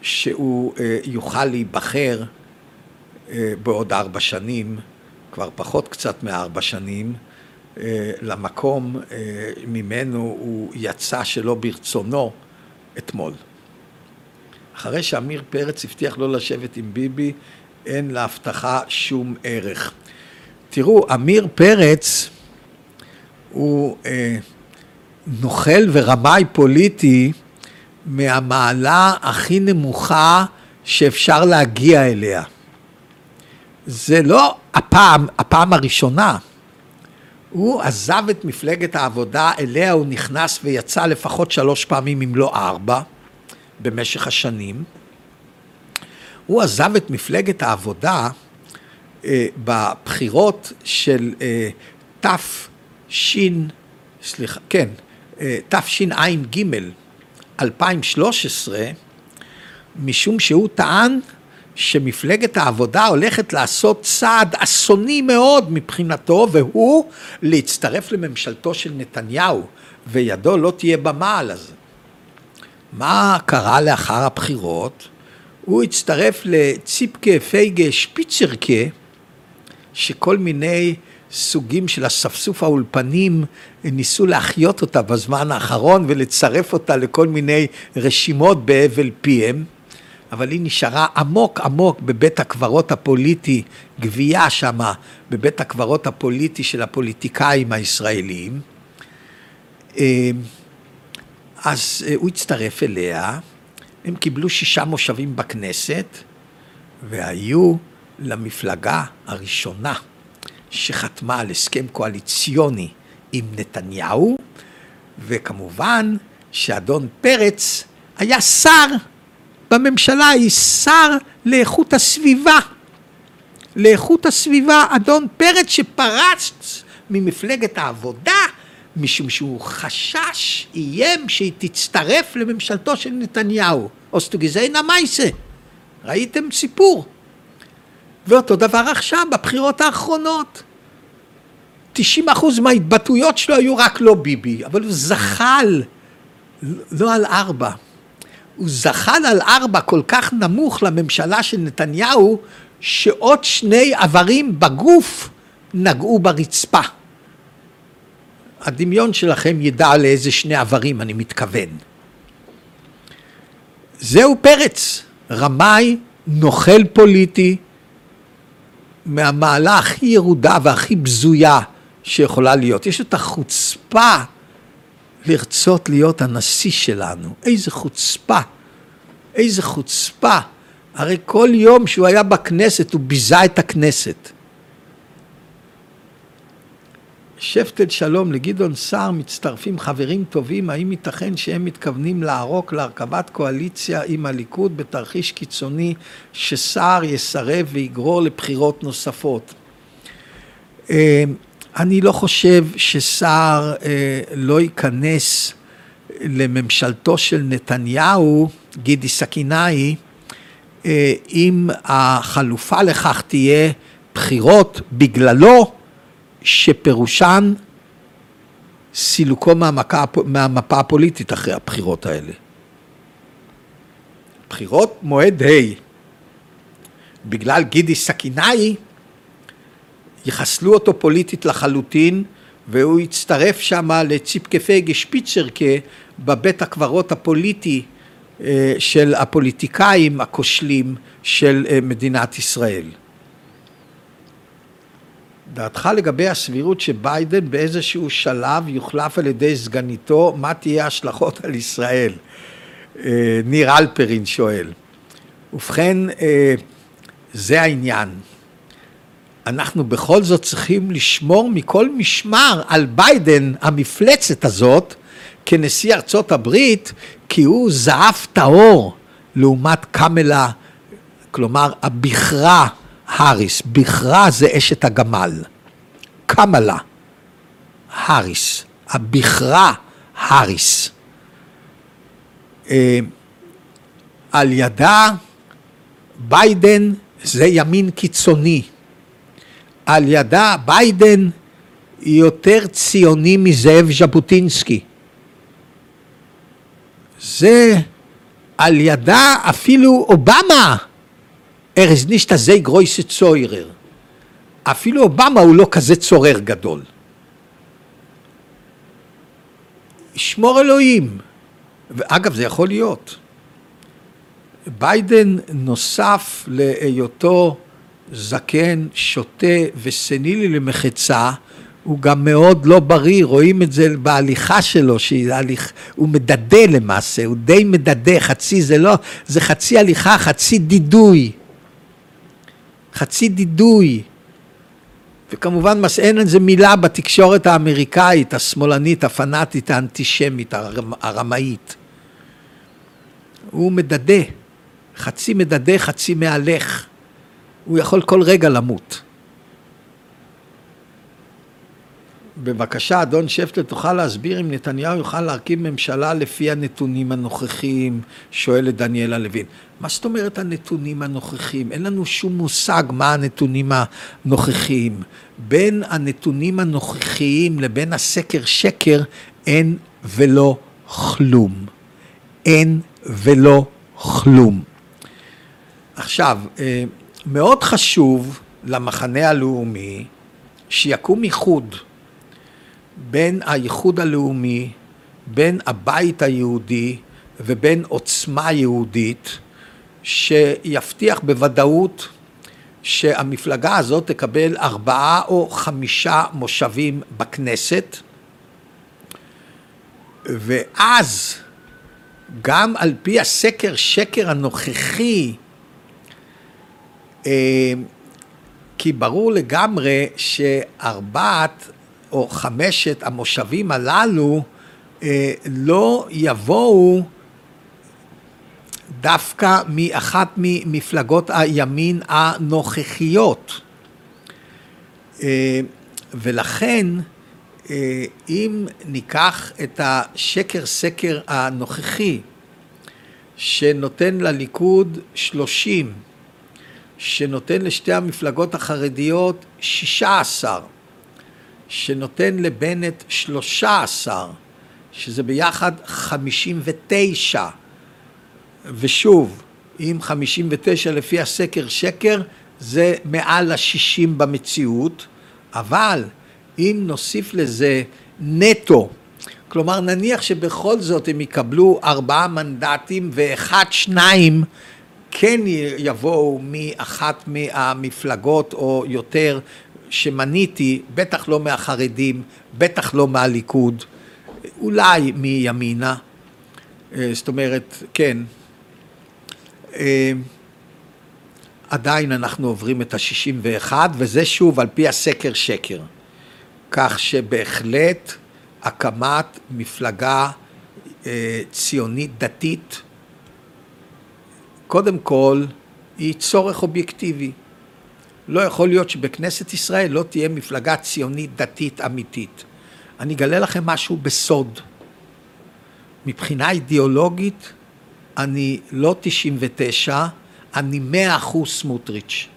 שהוא אה, יוכל להיבחר בעוד ארבע שנים, כבר פחות קצת מארבע שנים, אה, למקום אה, ממנו הוא יצא שלא ברצונו אתמול. אחרי שעמיר פרץ הבטיח לא לשבת עם ביבי, אין להבטחה שום ערך. תראו, עמיר פרץ הוא אה, נוכל ורמאי פוליטי מהמעלה הכי נמוכה שאפשר להגיע אליה. זה לא הפעם, הפעם הראשונה. הוא עזב את מפלגת העבודה, אליה הוא נכנס ויצא לפחות שלוש פעמים, אם לא ארבע, במשך השנים. הוא עזב את מפלגת העבודה אה, בבחירות של אה, תש... סליחה, כן, אה, תשע"ג 2013, משום שהוא טען שמפלגת העבודה הולכת לעשות צעד אסוני מאוד מבחינתו, והוא להצטרף לממשלתו של נתניהו, וידו לא תהיה במעל הזה. מה קרה לאחר הבחירות? הוא הצטרף לציפקה פייגה שפיצרקה, שכל מיני סוגים של אספסוף האולפנים ניסו להחיות אותה בזמן האחרון ולצרף אותה לכל מיני רשימות בהבל פיהם. אבל היא נשארה עמוק עמוק בבית הקברות הפוליטי, גבייה שמה, בבית הקברות הפוליטי של הפוליטיקאים הישראלים. אה, אז אה, הוא הצטרף אליה, הם קיבלו שישה מושבים בכנסת, והיו למפלגה הראשונה שחתמה על הסכם קואליציוני עם נתניהו, וכמובן שאדון פרץ היה שר בממשלה היא שר לאיכות הסביבה. לאיכות הסביבה, אדון פרץ שפרץ ממפלגת העבודה, משום שהוא חשש, איים שהיא תצטרף לממשלתו של נתניהו. אוסטוגיזיינה מייסה. ראיתם סיפור. ואותו דבר עכשיו, בבחירות האחרונות. 90% מההתבטאויות שלו היו רק לא ביבי, אבל הוא זחל, לא על ארבע. הוא זחל על ארבע כל כך נמוך לממשלה של נתניהו, שעוד שני איברים בגוף נגעו ברצפה. הדמיון שלכם ידע לאיזה שני איברים אני מתכוון. זהו פרץ, רמאי, נוכל פוליטי, מהמעלה הכי ירודה והכי בזויה שיכולה להיות. יש את החוצפה לרצות להיות הנשיא שלנו. איזה חוצפה. איזה חוצפה. הרי כל יום שהוא היה בכנסת הוא ביזה את הכנסת. שפטל שלום לגדעון סער מצטרפים חברים טובים, האם ייתכן שהם מתכוונים לערוק להרכבת קואליציה עם הליכוד בתרחיש קיצוני שסער יסרב ויגרור לבחירות נוספות? אני לא חושב שסער אה, לא ייכנס לממשלתו של נתניהו, גידי סכינאי, אה, אם החלופה לכך תהיה בחירות בגללו, שפירושן סילוקו מהמפה, מהמפה הפוליטית אחרי הבחירות האלה. בחירות מועד ה' בגלל גידי סכינאי יחסלו אותו פוליטית לחלוטין והוא הצטרף שם לציפקה פייגה שפיצרקה בבית הקברות הפוליטי אה, של הפוליטיקאים הכושלים של אה, מדינת ישראל. דעתך לגבי הסבירות שביידן באיזשהו שלב יוחלף על ידי סגניתו, מה תהיה ההשלכות על ישראל? אה, ניר אלפרין שואל. ובכן, זה העניין. אנחנו בכל זאת צריכים לשמור מכל משמר על ביידן, המפלצת הזאת, כנשיא ארצות הברית, כי הוא זהב טהור לעומת קמלה, כלומר הבכרה האריס. בכרה זה אשת הגמל. קמלה האריס. הבכרה האריס. אה, על ידה ביידן זה ימין קיצוני. על ידה ביידן יותר ציוני מזאב ז'בוטינסקי. זה על ידה אפילו אובמה, ארז נישטה זי גרויסה צוירר. אפילו אובמה הוא לא כזה צורר גדול. שמור אלוהים. ואגב, זה יכול להיות. ביידן נוסף להיותו זקן, שוטה וסנילי למחצה, הוא גם מאוד לא בריא, רואים את זה בהליכה שלו, שהוא מדדה למעשה, הוא די מדדה, חצי זה לא, זה חצי הליכה, חצי דידוי. חצי דידוי. וכמובן אין איזה מילה בתקשורת האמריקאית, השמאלנית, הפנאטית, האנטישמית, הרמאית. הוא מדדה, חצי מדדה, חצי מהלך. הוא יכול כל רגע למות. בבקשה, אדון שפטל, תוכל להסביר אם נתניהו יוכל להרכיב ממשלה לפי הנתונים הנוכחיים, שואלת דניאלה לוין. מה זאת אומרת הנתונים הנוכחיים? אין לנו שום מושג מה הנתונים הנוכחיים. בין הנתונים הנוכחיים לבין הסקר שקר אין ולא כלום. אין ולא כלום. עכשיו, אה, מאוד חשוב למחנה הלאומי שיקום איחוד. בין האיחוד הלאומי, בין הבית היהודי ובין עוצמה יהודית, שיבטיח בוודאות שהמפלגה הזאת תקבל ארבעה או חמישה מושבים בכנסת, ואז גם על פי הסקר שקר הנוכחי, כי ברור לגמרי שארבעת או חמשת המושבים הללו אה, לא יבואו דווקא מאחת ממפלגות הימין הנוכחיות. אה, ולכן אה, אם ניקח את השקר סקר הנוכחי שנותן לליכוד שלושים, שנותן לשתי המפלגות החרדיות שישה עשר, שנותן לבנט 13, שזה ביחד 59. ושוב, אם 59 לפי הסקר שקר, זה מעל ה-60 במציאות, אבל אם נוסיף לזה נטו, כלומר נניח שבכל זאת הם יקבלו ארבעה מנדטים ואחד, שניים כן יבואו מאחת מהמפלגות או יותר שמניתי, בטח לא מהחרדים, בטח לא מהליכוד, אולי מימינה, אה, זאת אומרת, כן, אה, עדיין אנחנו עוברים את ה-61, וזה שוב על פי הסקר שקר. כך שבהחלט הקמת מפלגה אה, ציונית דתית, קודם כל, היא צורך אובייקטיבי. לא יכול להיות שבכנסת ישראל לא תהיה מפלגה ציונית דתית אמיתית. אני אגלה לכם משהו בסוד. מבחינה אידיאולוגית אני לא 99, אני 100 אחוז סמוטריץ'.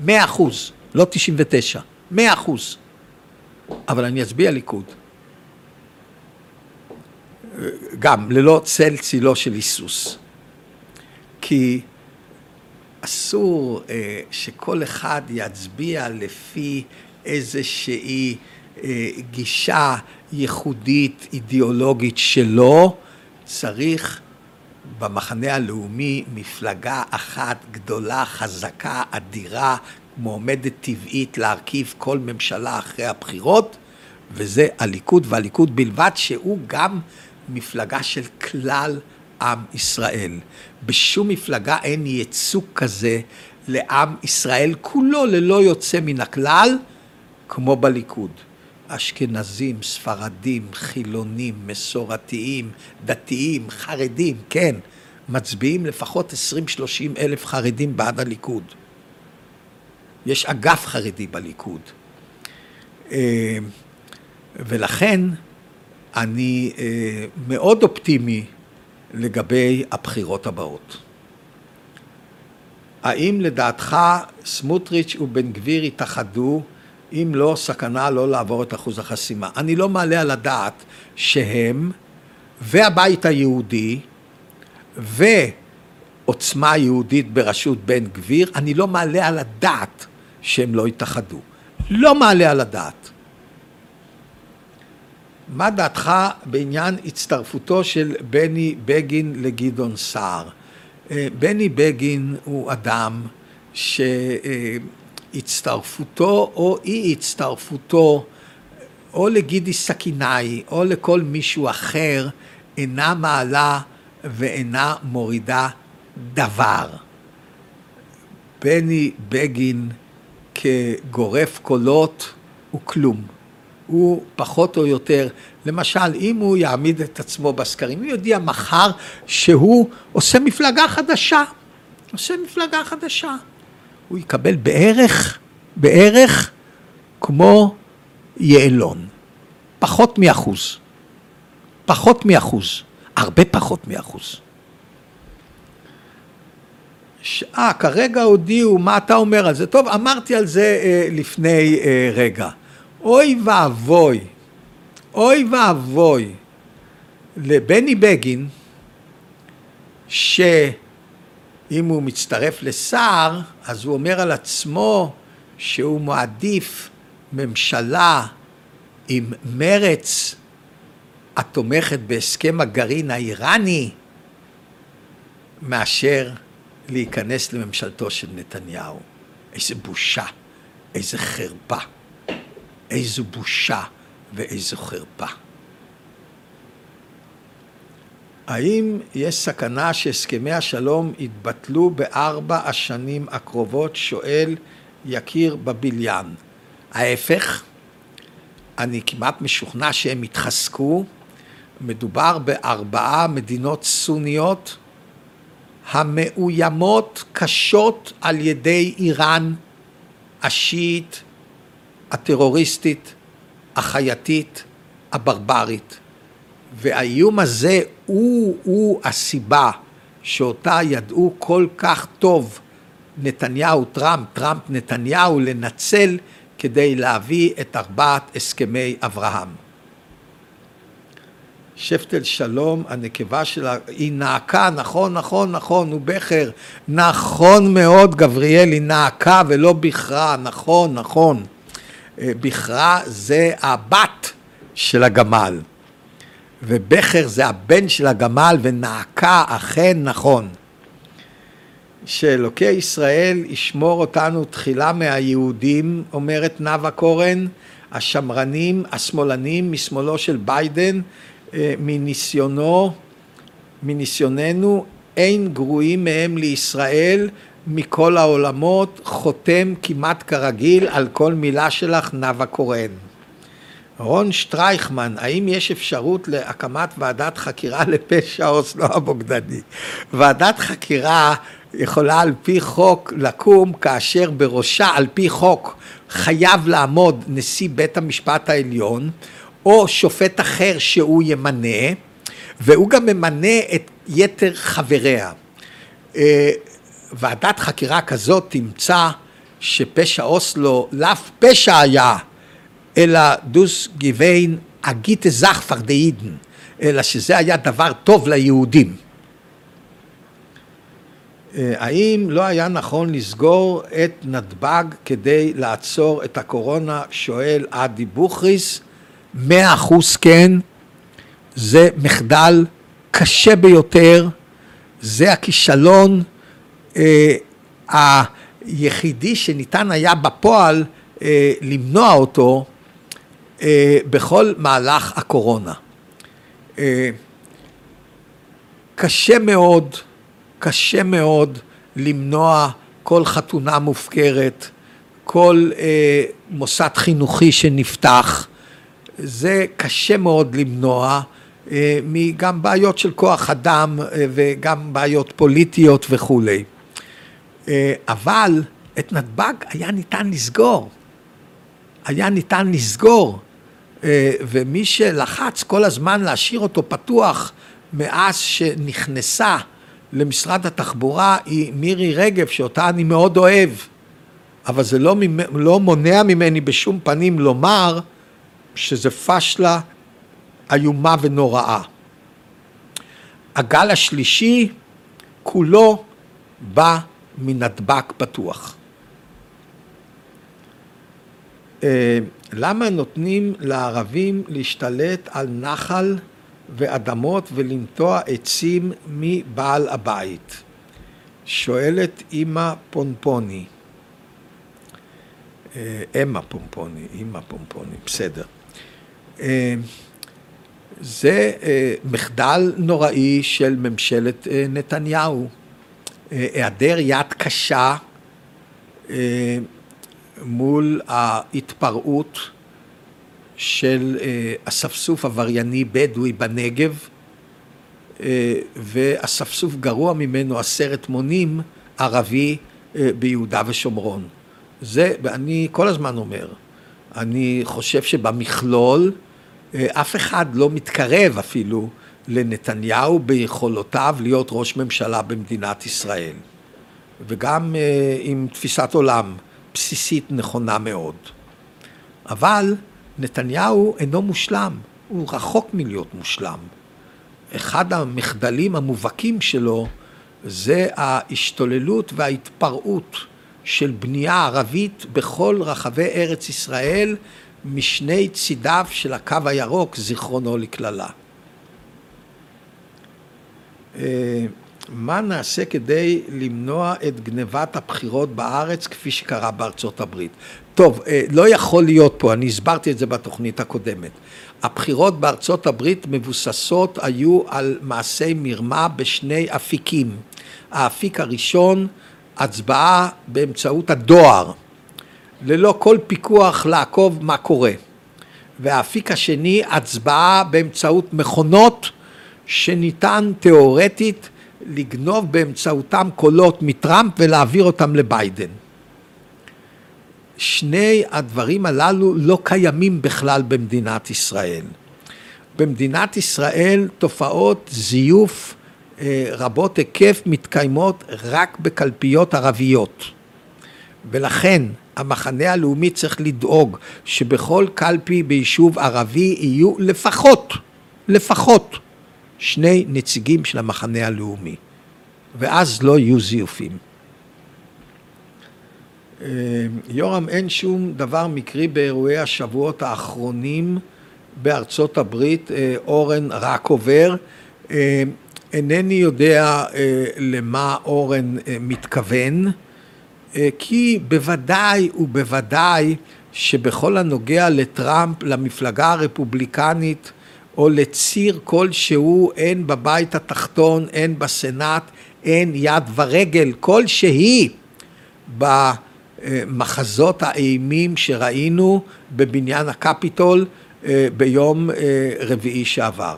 100 אחוז, לא 99, 100 אחוז. אבל אני אצביע ליכוד. גם ללא צל צילו של היסוס. כי אסור אה, שכל אחד יצביע לפי איזושהי אה, גישה ייחודית אידיאולוגית שלו, צריך במחנה הלאומי מפלגה אחת גדולה, חזקה, אדירה, מועמדת טבעית להרכיב כל ממשלה אחרי הבחירות, וזה הליכוד, והליכוד בלבד שהוא גם מפלגה של כלל עם ישראל. בשום מפלגה אין ייצוג כזה לעם ישראל כולו ללא יוצא מן הכלל, כמו בליכוד. אשכנזים, ספרדים, חילונים, מסורתיים, דתיים, חרדים, כן, מצביעים לפחות 20-30 אלף חרדים בעד הליכוד. יש אגף חרדי בליכוד. אה, ולכן אני אה, מאוד אופטימי לגבי הבחירות הבאות. האם לדעתך סמוטריץ' ובן גביר יתאחדו, אם לא סכנה לא לעבור את אחוז החסימה? אני לא מעלה על הדעת שהם והבית היהודי ועוצמה יהודית בראשות בן גביר, אני לא מעלה על הדעת שהם לא יתאחדו. לא מעלה על הדעת. מה דעתך בעניין הצטרפותו של בני בגין לגדעון סער? אה, בני בגין הוא אדם הצטרפותו או אי הצטרפותו או לגידי סכינאי או לכל מישהו אחר אינה מעלה ואינה מורידה דבר. בני בגין כגורף קולות הוא כלום. הוא פחות או יותר, למשל, אם הוא יעמיד את עצמו בסקרים, הוא יודיע מחר שהוא עושה מפלגה חדשה, עושה מפלגה חדשה. הוא יקבל בערך, בערך כמו יעלון, פחות מאחוז, פחות מאחוז, הרבה פחות מאחוז. אה, כרגע הודיעו, מה אתה אומר על זה? טוב, אמרתי על זה אה, לפני אה, רגע. אוי ואבוי, אוי ואבוי לבני בגין, שאם הוא מצטרף לסער, אז הוא אומר על עצמו שהוא מעדיף ממשלה עם מרץ התומכת בהסכם הגרעין האיראני, מאשר להיכנס לממשלתו של נתניהו. איזה בושה, איזה חרפה. איזו בושה ואיזו חרפה. האם יש סכנה שהסכמי השלום יתבטלו בארבע השנים הקרובות? שואל יקיר בבליין. ההפך, אני כמעט משוכנע שהם יתחזקו. מדובר בארבעה מדינות סוניות המאוימות קשות על ידי איראן השיעית הטרוריסטית, החייתית, הברברית. והאיום הזה הוא-הוא הסיבה שאותה ידעו כל כך טוב נתניהו טראמפ, טראמפ נתניהו, לנצל כדי להביא את ארבעת הסכמי אברהם. שפטל שלום, הנקבה שלה, היא נעקה, נכון, נכון, נכון, הוא בכר, נכון מאוד גבריאל, היא נעקה ולא בכרה, נכון, נכון. אה, בכרה זה הבת של הגמל, ובכר זה הבן של הגמל, ונעקה אכן נכון. שאלוקי ישראל ישמור אותנו תחילה מהיהודים, אומרת נאוה קורן, השמרנים, השמאלנים, משמאלו של ביידן, אה, מניסיונו, מניסיוננו, אין גרועים מהם לישראל, מכל העולמות, חותם כמעט כרגיל על כל מילה שלך, נאוה קורן. רון שטרייכמן, האם יש אפשרות להקמת ועדת חקירה לפשע אוסלו הבוגדני? ועדת חקירה יכולה על פי חוק לקום כאשר בראשה על פי חוק חייב לעמוד נשיא בית המשפט העליון או שופט אחר שהוא ימנה והוא גם ממנה את יתר חבריה. ועדת חקירה כזאת תמצא שפשע אוסלו לאו פשע היה, אלא דוס גיוון אגיטה זכפר דאידן, אלא שזה היה דבר טוב ליהודים. אה, האם לא היה נכון לסגור את נתב"ג כדי לעצור את הקורונה? שואל עדי בוכריס. מאה אחוז כן, זה מחדל קשה ביותר, זה הכישלון היחידי שניתן היה בפועל אה, למנוע אותו אה, בכל מהלך הקורונה. אה, קשה מאוד, קשה מאוד למנוע כל חתונה מופקרת, כל אה, מוסד חינוכי שנפתח, זה קשה מאוד למנוע. אה, מגם בעיות של כוח אדם אה, וגם בעיות פוליטיות וכולי. אה, אבל את נתב"ג היה ניתן לסגור. היה ניתן לסגור. ומי שלחץ כל הזמן להשאיר אותו פתוח מאז שנכנסה למשרד התחבורה היא מירי רגב, שאותה אני מאוד אוהב. אבל זה לא, לא מונע ממני בשום פנים לומר שזה פשלה איומה ונוראה. הגל השלישי כולו בא מנתב"ג פתוח. אה, למה נותנים לערבים להשתלט על נחל ואדמות ולנטוע עצים מבעל הבית? שואלת אימא פונפוני. אמה פומפוני, אימא פומפוני, בסדר. זה מחדל נוראי של ממשלת נתניהו. היעדר יד קשה מול ההתפרעות של אספסוף עברייני בדואי בנגב ואספסוף גרוע ממנו עשרת מונים ערבי ביהודה ושומרון. זה, ואני כל הזמן אומר, אני חושב שבמכלול אף אחד לא מתקרב אפילו לנתניהו ביכולותיו להיות ראש ממשלה במדינת ישראל. וגם עם תפיסת עולם בסיסית נכונה מאוד. אבל נתניהו אינו מושלם, הוא רחוק מלהיות מושלם. אחד המחדלים המובהקים שלו זה ההשתוללות וההתפרעות של בנייה ערבית בכל רחבי ארץ ישראל משני צידיו של הקו הירוק, זיכרונו לקללה. מה נעשה כדי למנוע את גנבת הבחירות בארץ כפי שקרה בארצות הברית? טוב, לא יכול להיות פה, אני הסברתי את זה בתוכנית הקודמת. הבחירות בארצות הברית מבוססות היו על מעשי מרמה בשני אפיקים. האפיק הראשון, הצבעה באמצעות הדואר, ללא כל פיקוח לעקוב מה קורה. והאפיק השני, הצבעה באמצעות מכונות שניתן תיאורטית לגנוב באמצעותם קולות מטראמפ ולהעביר אותם לביידן. שני הדברים הללו לא קיימים בכלל במדינת ישראל. במדינת ישראל תופעות זיוף רבות היקף מתקיימות רק בקלפיות ערביות ולכן המחנה הלאומי צריך לדאוג שבכל קלפי ביישוב ערבי יהיו לפחות, לפחות שני נציגים של המחנה הלאומי ואז לא יהיו זיופים. יורם, אין שום דבר מקרי באירועי השבועות האחרונים בארצות הברית, אורן רק עובר. אינני יודע למה אורן מתכוון, כי בוודאי ובוודאי שבכל הנוגע לטראמפ, למפלגה הרפובליקנית או לציר כלשהו, הן בבית התחתון, הן בסנאט, אין יד ורגל כלשהי במחזות האימים שראינו בבניין הקפיטול ביום רביעי שעבר.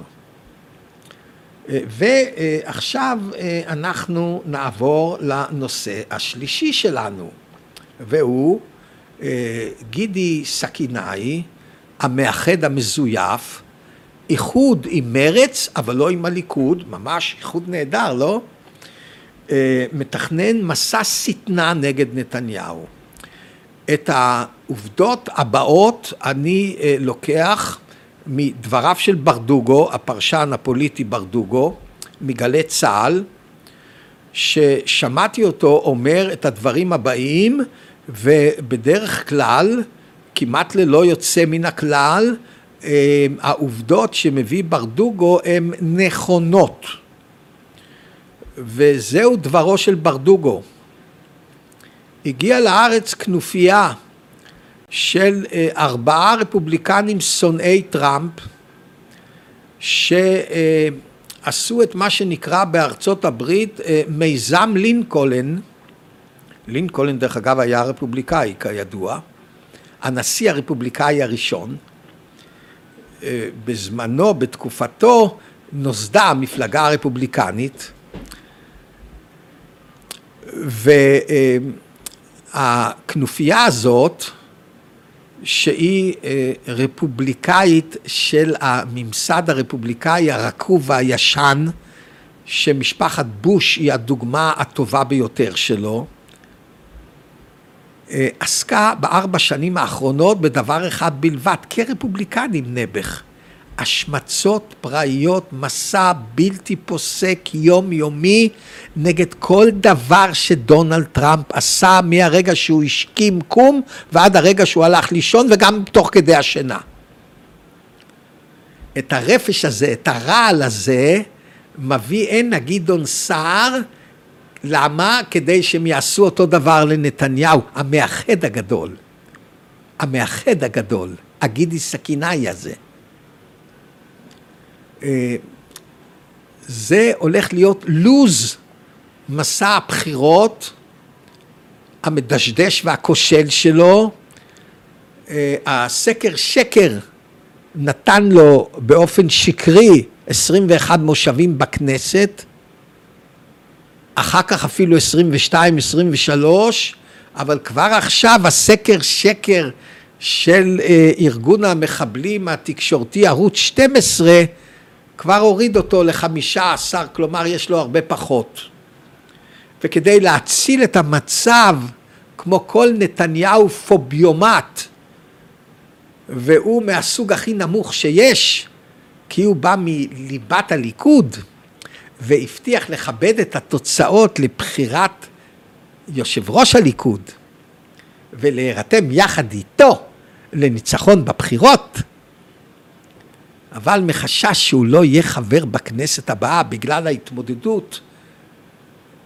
ועכשיו אנחנו נעבור לנושא השלישי שלנו והוא גידי סכינאי המאחד המזויף איחוד עם מרץ אבל לא עם הליכוד, ממש איחוד נהדר לא? מתכנן מסע שטנה נגד נתניהו. את העובדות הבאות אני לוקח מדבריו של ברדוגו, הפרשן הפוליטי ברדוגו, מגלי צה"ל, ששמעתי אותו אומר את הדברים הבאים ובדרך כלל, כמעט ללא יוצא מן הכלל, העובדות שמביא ברדוגו הן נכונות. וזהו דברו של ברדוגו. הגיע לארץ כנופיה של ארבעה רפובליקנים שונאי טראמפ שעשו את מה שנקרא בארצות הברית מיזם לינקולן, לינקולן דרך אגב היה רפובליקאי כידוע, הנשיא הרפובליקאי הראשון, בזמנו, בתקופתו, נוסדה המפלגה הרפובליקנית. והכנופיה הזאת שהיא רפובליקאית של הממסד הרפובליקאי הרקוב והישן שמשפחת בוש היא הדוגמה הטובה ביותר שלו עסקה בארבע שנים האחרונות בדבר אחד בלבד כרפובליקנים נעבך השמצות פראיות, מסע בלתי פוסק יומיומי נגד כל דבר שדונלד טראמפ עשה מהרגע שהוא השכים קום ועד הרגע שהוא הלך לישון וגם תוך כדי השינה. את הרפש הזה, את הרעל הזה, מביא הנה גדעון סער, למה? כדי שהם יעשו אותו דבר לנתניהו, המאחד הגדול. המאחד הגדול, הגידי סכינאי הזה. אה, זה הולך להיות לוז מסע הבחירות המדשדש והכושל שלו. אה, הסקר שקר נתן לו באופן שקרי 21 מושבים בכנסת, אחר כך אפילו 22, 23, אבל כבר עכשיו הסקר שקר של אה, ארגון המחבלים התקשורתי ערוץ 12 כבר הוריד אותו לחמישה עשר, כלומר יש לו הרבה פחות. וכדי להציל את המצב, כמו כל נתניהו פוביומט, והוא מהסוג הכי נמוך שיש, כי הוא בא מליבת הליכוד, והבטיח לכבד את התוצאות לבחירת יושב ראש הליכוד, ולהירתם יחד איתו לניצחון בבחירות, אבל מחשש שהוא לא יהיה חבר בכנסת הבאה בגלל ההתמודדות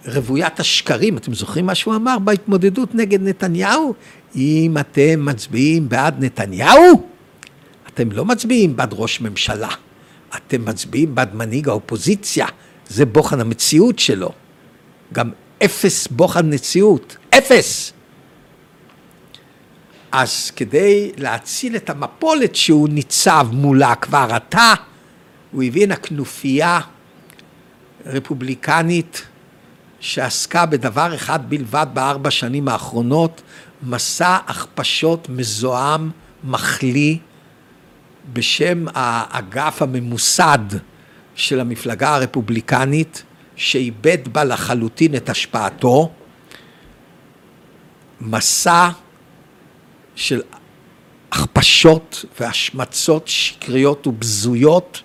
רוויית השקרים, אתם זוכרים מה שהוא אמר בהתמודדות נגד נתניהו? אם אתם מצביעים בעד נתניהו, אתם לא מצביעים בעד ראש ממשלה, אתם מצביעים בעד מנהיג האופוזיציה, זה בוחן המציאות שלו. גם אפס בוחן מציאות, אפס. אז כדי להציל את המפולת שהוא ניצב מולה כבר עתה, הוא הביא הנה כנופיה רפובליקנית שעסקה בדבר אחד בלבד בארבע שנים האחרונות, מסע הכפשות מזוהם, מחליא, בשם האגף הממוסד של המפלגה הרפובליקנית, שאיבד בה לחלוטין את השפעתו, מסע של הכפשות והשמצות שקריות ובזויות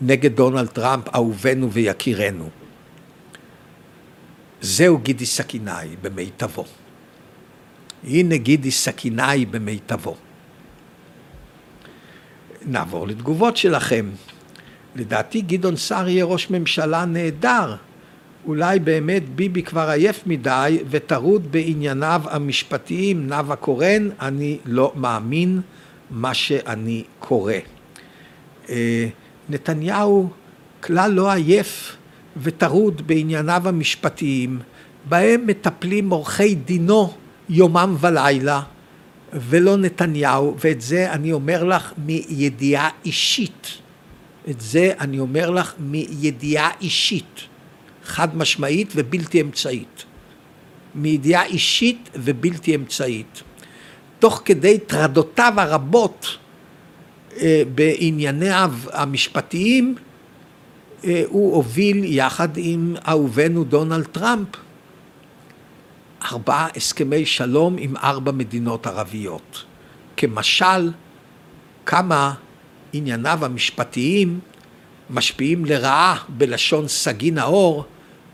נגד דונלד טראמפ, אהובנו ויקירנו. זהו גידי סכינאי במיטבו. הנה גידי סכינאי במיטבו. נעבור לתגובות שלכם. לדעתי גדעון סער יהיה ראש ממשלה נהדר. אולי באמת ביבי כבר עייף מדי וטרוד בענייניו המשפטיים. נאוה קורן, אני לא מאמין מה שאני קורא. אה, נתניהו כלל לא עייף וטרוד בענייניו המשפטיים, בהם מטפלים עורכי דינו יומם ולילה, ולא נתניהו, ואת זה אני אומר לך מידיעה אישית. את זה אני אומר לך מידיעה אישית, חד משמעית ובלתי אמצעית. מידיעה אישית ובלתי אמצעית. תוך כדי טרדותיו הרבות אה, בענייניו המשפטיים, אה, הוא הוביל יחד עם אהובנו דונלד טראמפ ארבעה הסכמי שלום עם ארבע מדינות ערביות. כמשל, כמה ענייניו המשפטיים משפיעים לרעה בלשון סגי נאור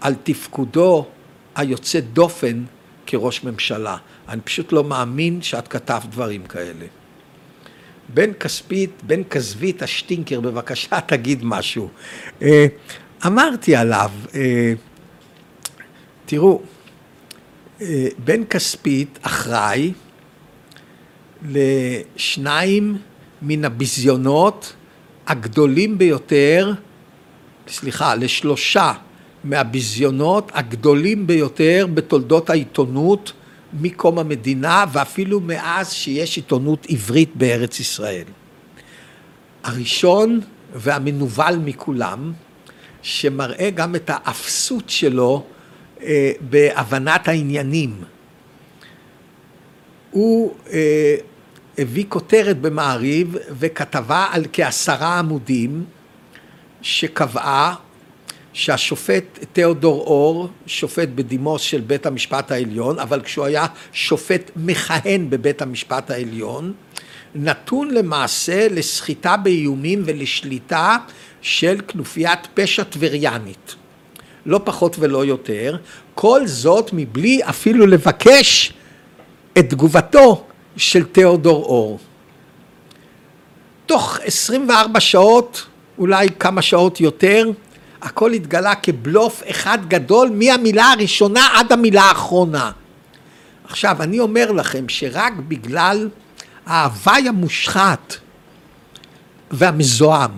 על תפקודו היוצא דופן כראש ממשלה. אני פשוט לא מאמין שאת כתבת דברים כאלה. בן כספית, בן כזבית השטינקר, בבקשה תגיד משהו. אה, אמרתי עליו, אה, תראו, אה, בן כספית אחראי לשניים מן הביזיונות הגדולים ביותר, סליחה, לשלושה מהביזיונות הגדולים ביותר בתולדות העיתונות מקום המדינה ואפילו מאז שיש עיתונות עברית בארץ ישראל. הראשון והמנוול מכולם, שמראה גם את האפסות שלו אה, בהבנת העניינים. הוא אה, הביא כותרת במעריב וכתבה על כעשרה עמודים שקבעה שהשופט תיאודור אור, שופט בדימוס של בית המשפט העליון, אבל כשהוא היה שופט מכהן בבית המשפט העליון, נתון למעשה לסחיטה באיומים ולשליטה של כנופיית פשע טבריאנית. לא פחות ולא יותר, כל זאת מבלי אפילו לבקש את תגובתו של תיאודור אור. תוך 24 שעות, אולי כמה שעות יותר, הכל התגלה כבלוף אחד גדול מהמילה הראשונה עד המילה האחרונה. עכשיו, אני אומר לכם שרק בגלל ההוואי המושחת והמזוהם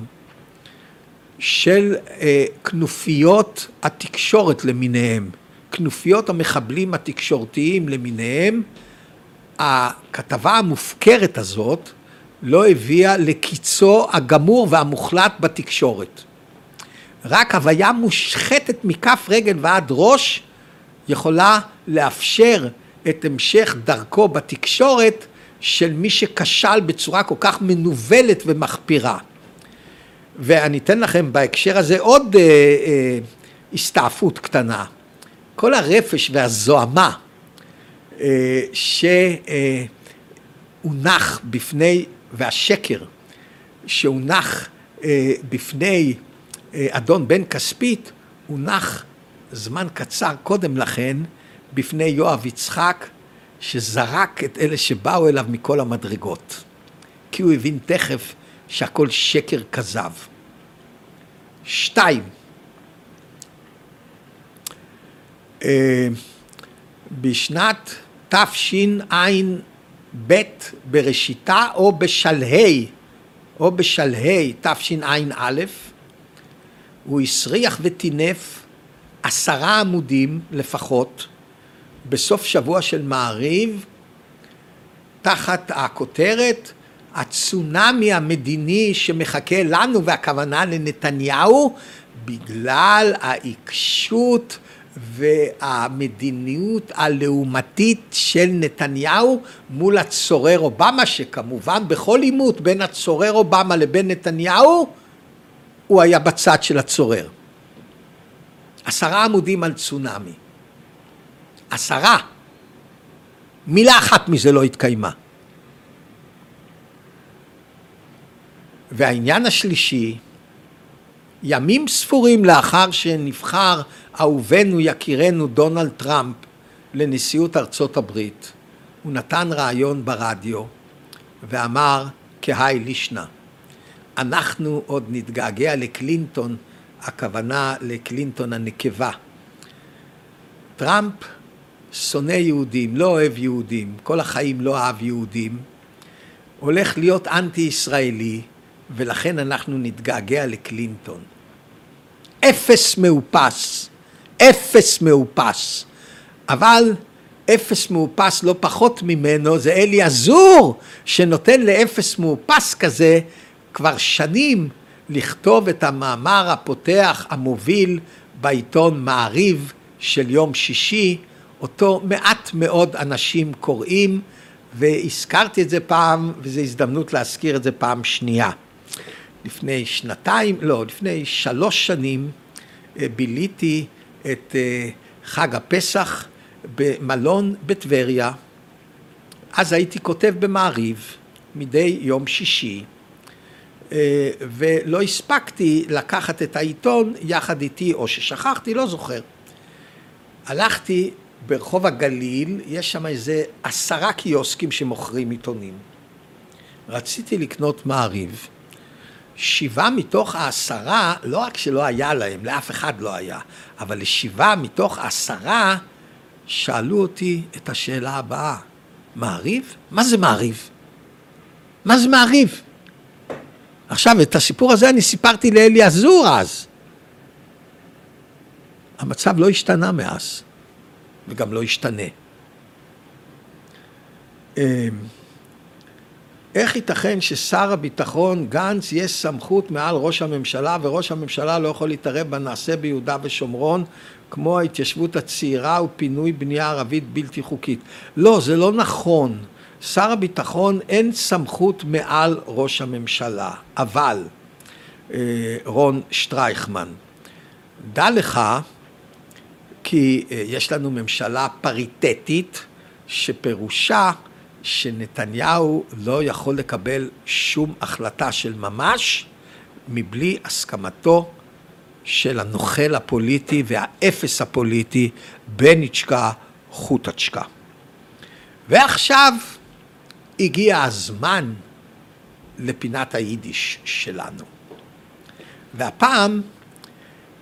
של אה, כנופיות התקשורת למיניהם, כנופיות המחבלים התקשורתיים למיניהם, הכתבה המופקרת הזאת לא הביאה לקיצו הגמור והמוחלט בתקשורת. רק הוויה מושחתת מכף רגל ועד ראש יכולה לאפשר את המשך דרכו בתקשורת של מי שכשל בצורה כל כך מנוולת ומחפירה. ואני אתן לכם בהקשר הזה עוד אה, אה, הסתעפות קטנה. כל הרפש והזוהמה שהונח בפני, והשקר שהונח אה, בפני אה, אדון בן כספית, הונח זמן קצר קודם לכן בפני יואב יצחק, שזרק את אלה שבאו אליו מכל המדרגות. כי הוא הבין תכף שהכל שקר כזב. שתיים, אה, בשנת תשע"ב בראשיתה או בשלהי, או בשלהי תשע"א, הוא הסריח וטינף עשרה עמודים לפחות בסוף שבוע של מעריב תחת הכותרת הצונאמי המדיני שמחכה לנו והכוונה לנתניהו בגלל העיקשות והמדיניות הלעומתית של נתניהו מול הצורר אובמה שכמובן בכל עימות בין הצורר אובמה לבין נתניהו הוא היה בצד של הצורר. עשרה עמודים על צונאמי. עשרה. מילה אחת מזה לא התקיימה. והעניין השלישי, ימים ספורים לאחר שנבחר אהובנו יקירנו דונלד טראמפ לנשיאות ארצות הברית, הוא נתן ראיון ברדיו ואמר כהאי לישנא, אנחנו עוד נתגעגע לקלינטון, הכוונה לקלינטון הנקבה. טראמפ שונא יהודים, לא אוהב יהודים, כל החיים לא אהב יהודים, הולך להיות אנטי ישראלי ולכן אנחנו נתגעגע לקלינטון. אפס מאופס, אפס מאופס, אבל אפס מאופס לא פחות ממנו זה אלי עזור שנותן לאפס מאופס כזה כבר שנים לכתוב את המאמר הפותח המוביל בעיתון מעריב של יום שישי, אותו מעט מאוד אנשים קוראים והזכרתי את זה פעם וזו הזדמנות להזכיר את זה פעם שנייה. לפני שנתיים, לא, לפני שלוש שנים אה, ביליתי את אה, חג הפסח במלון בטבריה. אז הייתי כותב במעריב מדי יום שישי, אה, ולא הספקתי לקחת את העיתון יחד איתי, או ששכחתי, לא זוכר. הלכתי ברחוב הגליל, יש שם איזה עשרה קיוסקים שמוכרים עיתונים. רציתי לקנות מעריב, שבעה מתוך העשרה, לא רק שלא היה להם, לאף אחד לא היה, אבל לשבעה מתוך עשרה שאלו אותי את השאלה הבאה, מעריב? מה זה מעריב? מה זה מעריב? עכשיו, את הסיפור הזה אני סיפרתי לאלי עזור אז. המצב לא השתנה מאז, וגם לא ישתנה. איך ייתכן ששר הביטחון גנץ יש סמכות מעל ראש הממשלה וראש הממשלה לא יכול להתערב בנעשה ביהודה ושומרון כמו ההתיישבות הצעירה ופינוי בנייה ערבית בלתי חוקית? לא, זה לא נכון. שר הביטחון אין סמכות מעל ראש הממשלה, אבל אה, רון שטרייכמן, דע לך כי אה, יש לנו ממשלה פריטטית שפירושה שנתניהו לא יכול לקבל שום החלטה של ממש מבלי הסכמתו של הנוכל הפוליטי והאפס הפוליטי בניצ'קה חוטצ'קה. ועכשיו הגיע הזמן לפינת היידיש שלנו. והפעם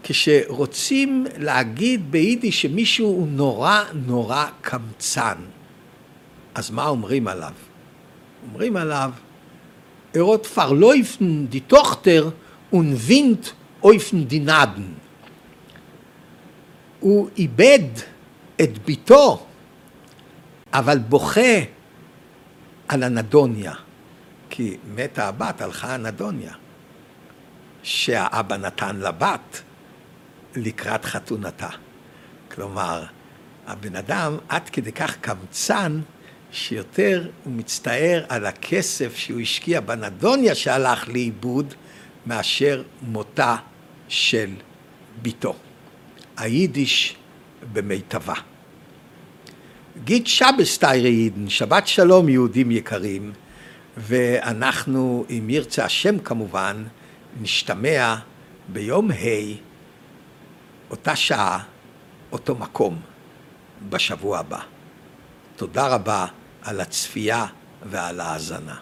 כשרוצים להגיד ביידיש שמישהו הוא נורא נורא קמצן, אז מה אומרים עליו? אומרים עליו, ארות פרלויפן די טוכטר ונבינט אויפן די נדן. הוא איבד את ביתו, אבל בוכה על הנדוניה, כי מתה הבת, הלכה הנדוניה, שהאבא נתן לבת לקראת חתונתה. כלומר, הבן אדם עד כדי כך קמצן, שיותר הוא מצטער על הכסף שהוא השקיע בנדוניה שהלך לאיבוד, מאשר מותה של ביתו. היידיש במיטבה. גיד שבס תיירידן, שבת שלום יהודים יקרים, ואנחנו, אם ירצה השם כמובן, נשתמע ביום ה', אותה שעה, אותו מקום, בשבוע הבא. תודה רבה על הצפייה ועל ההאזנה.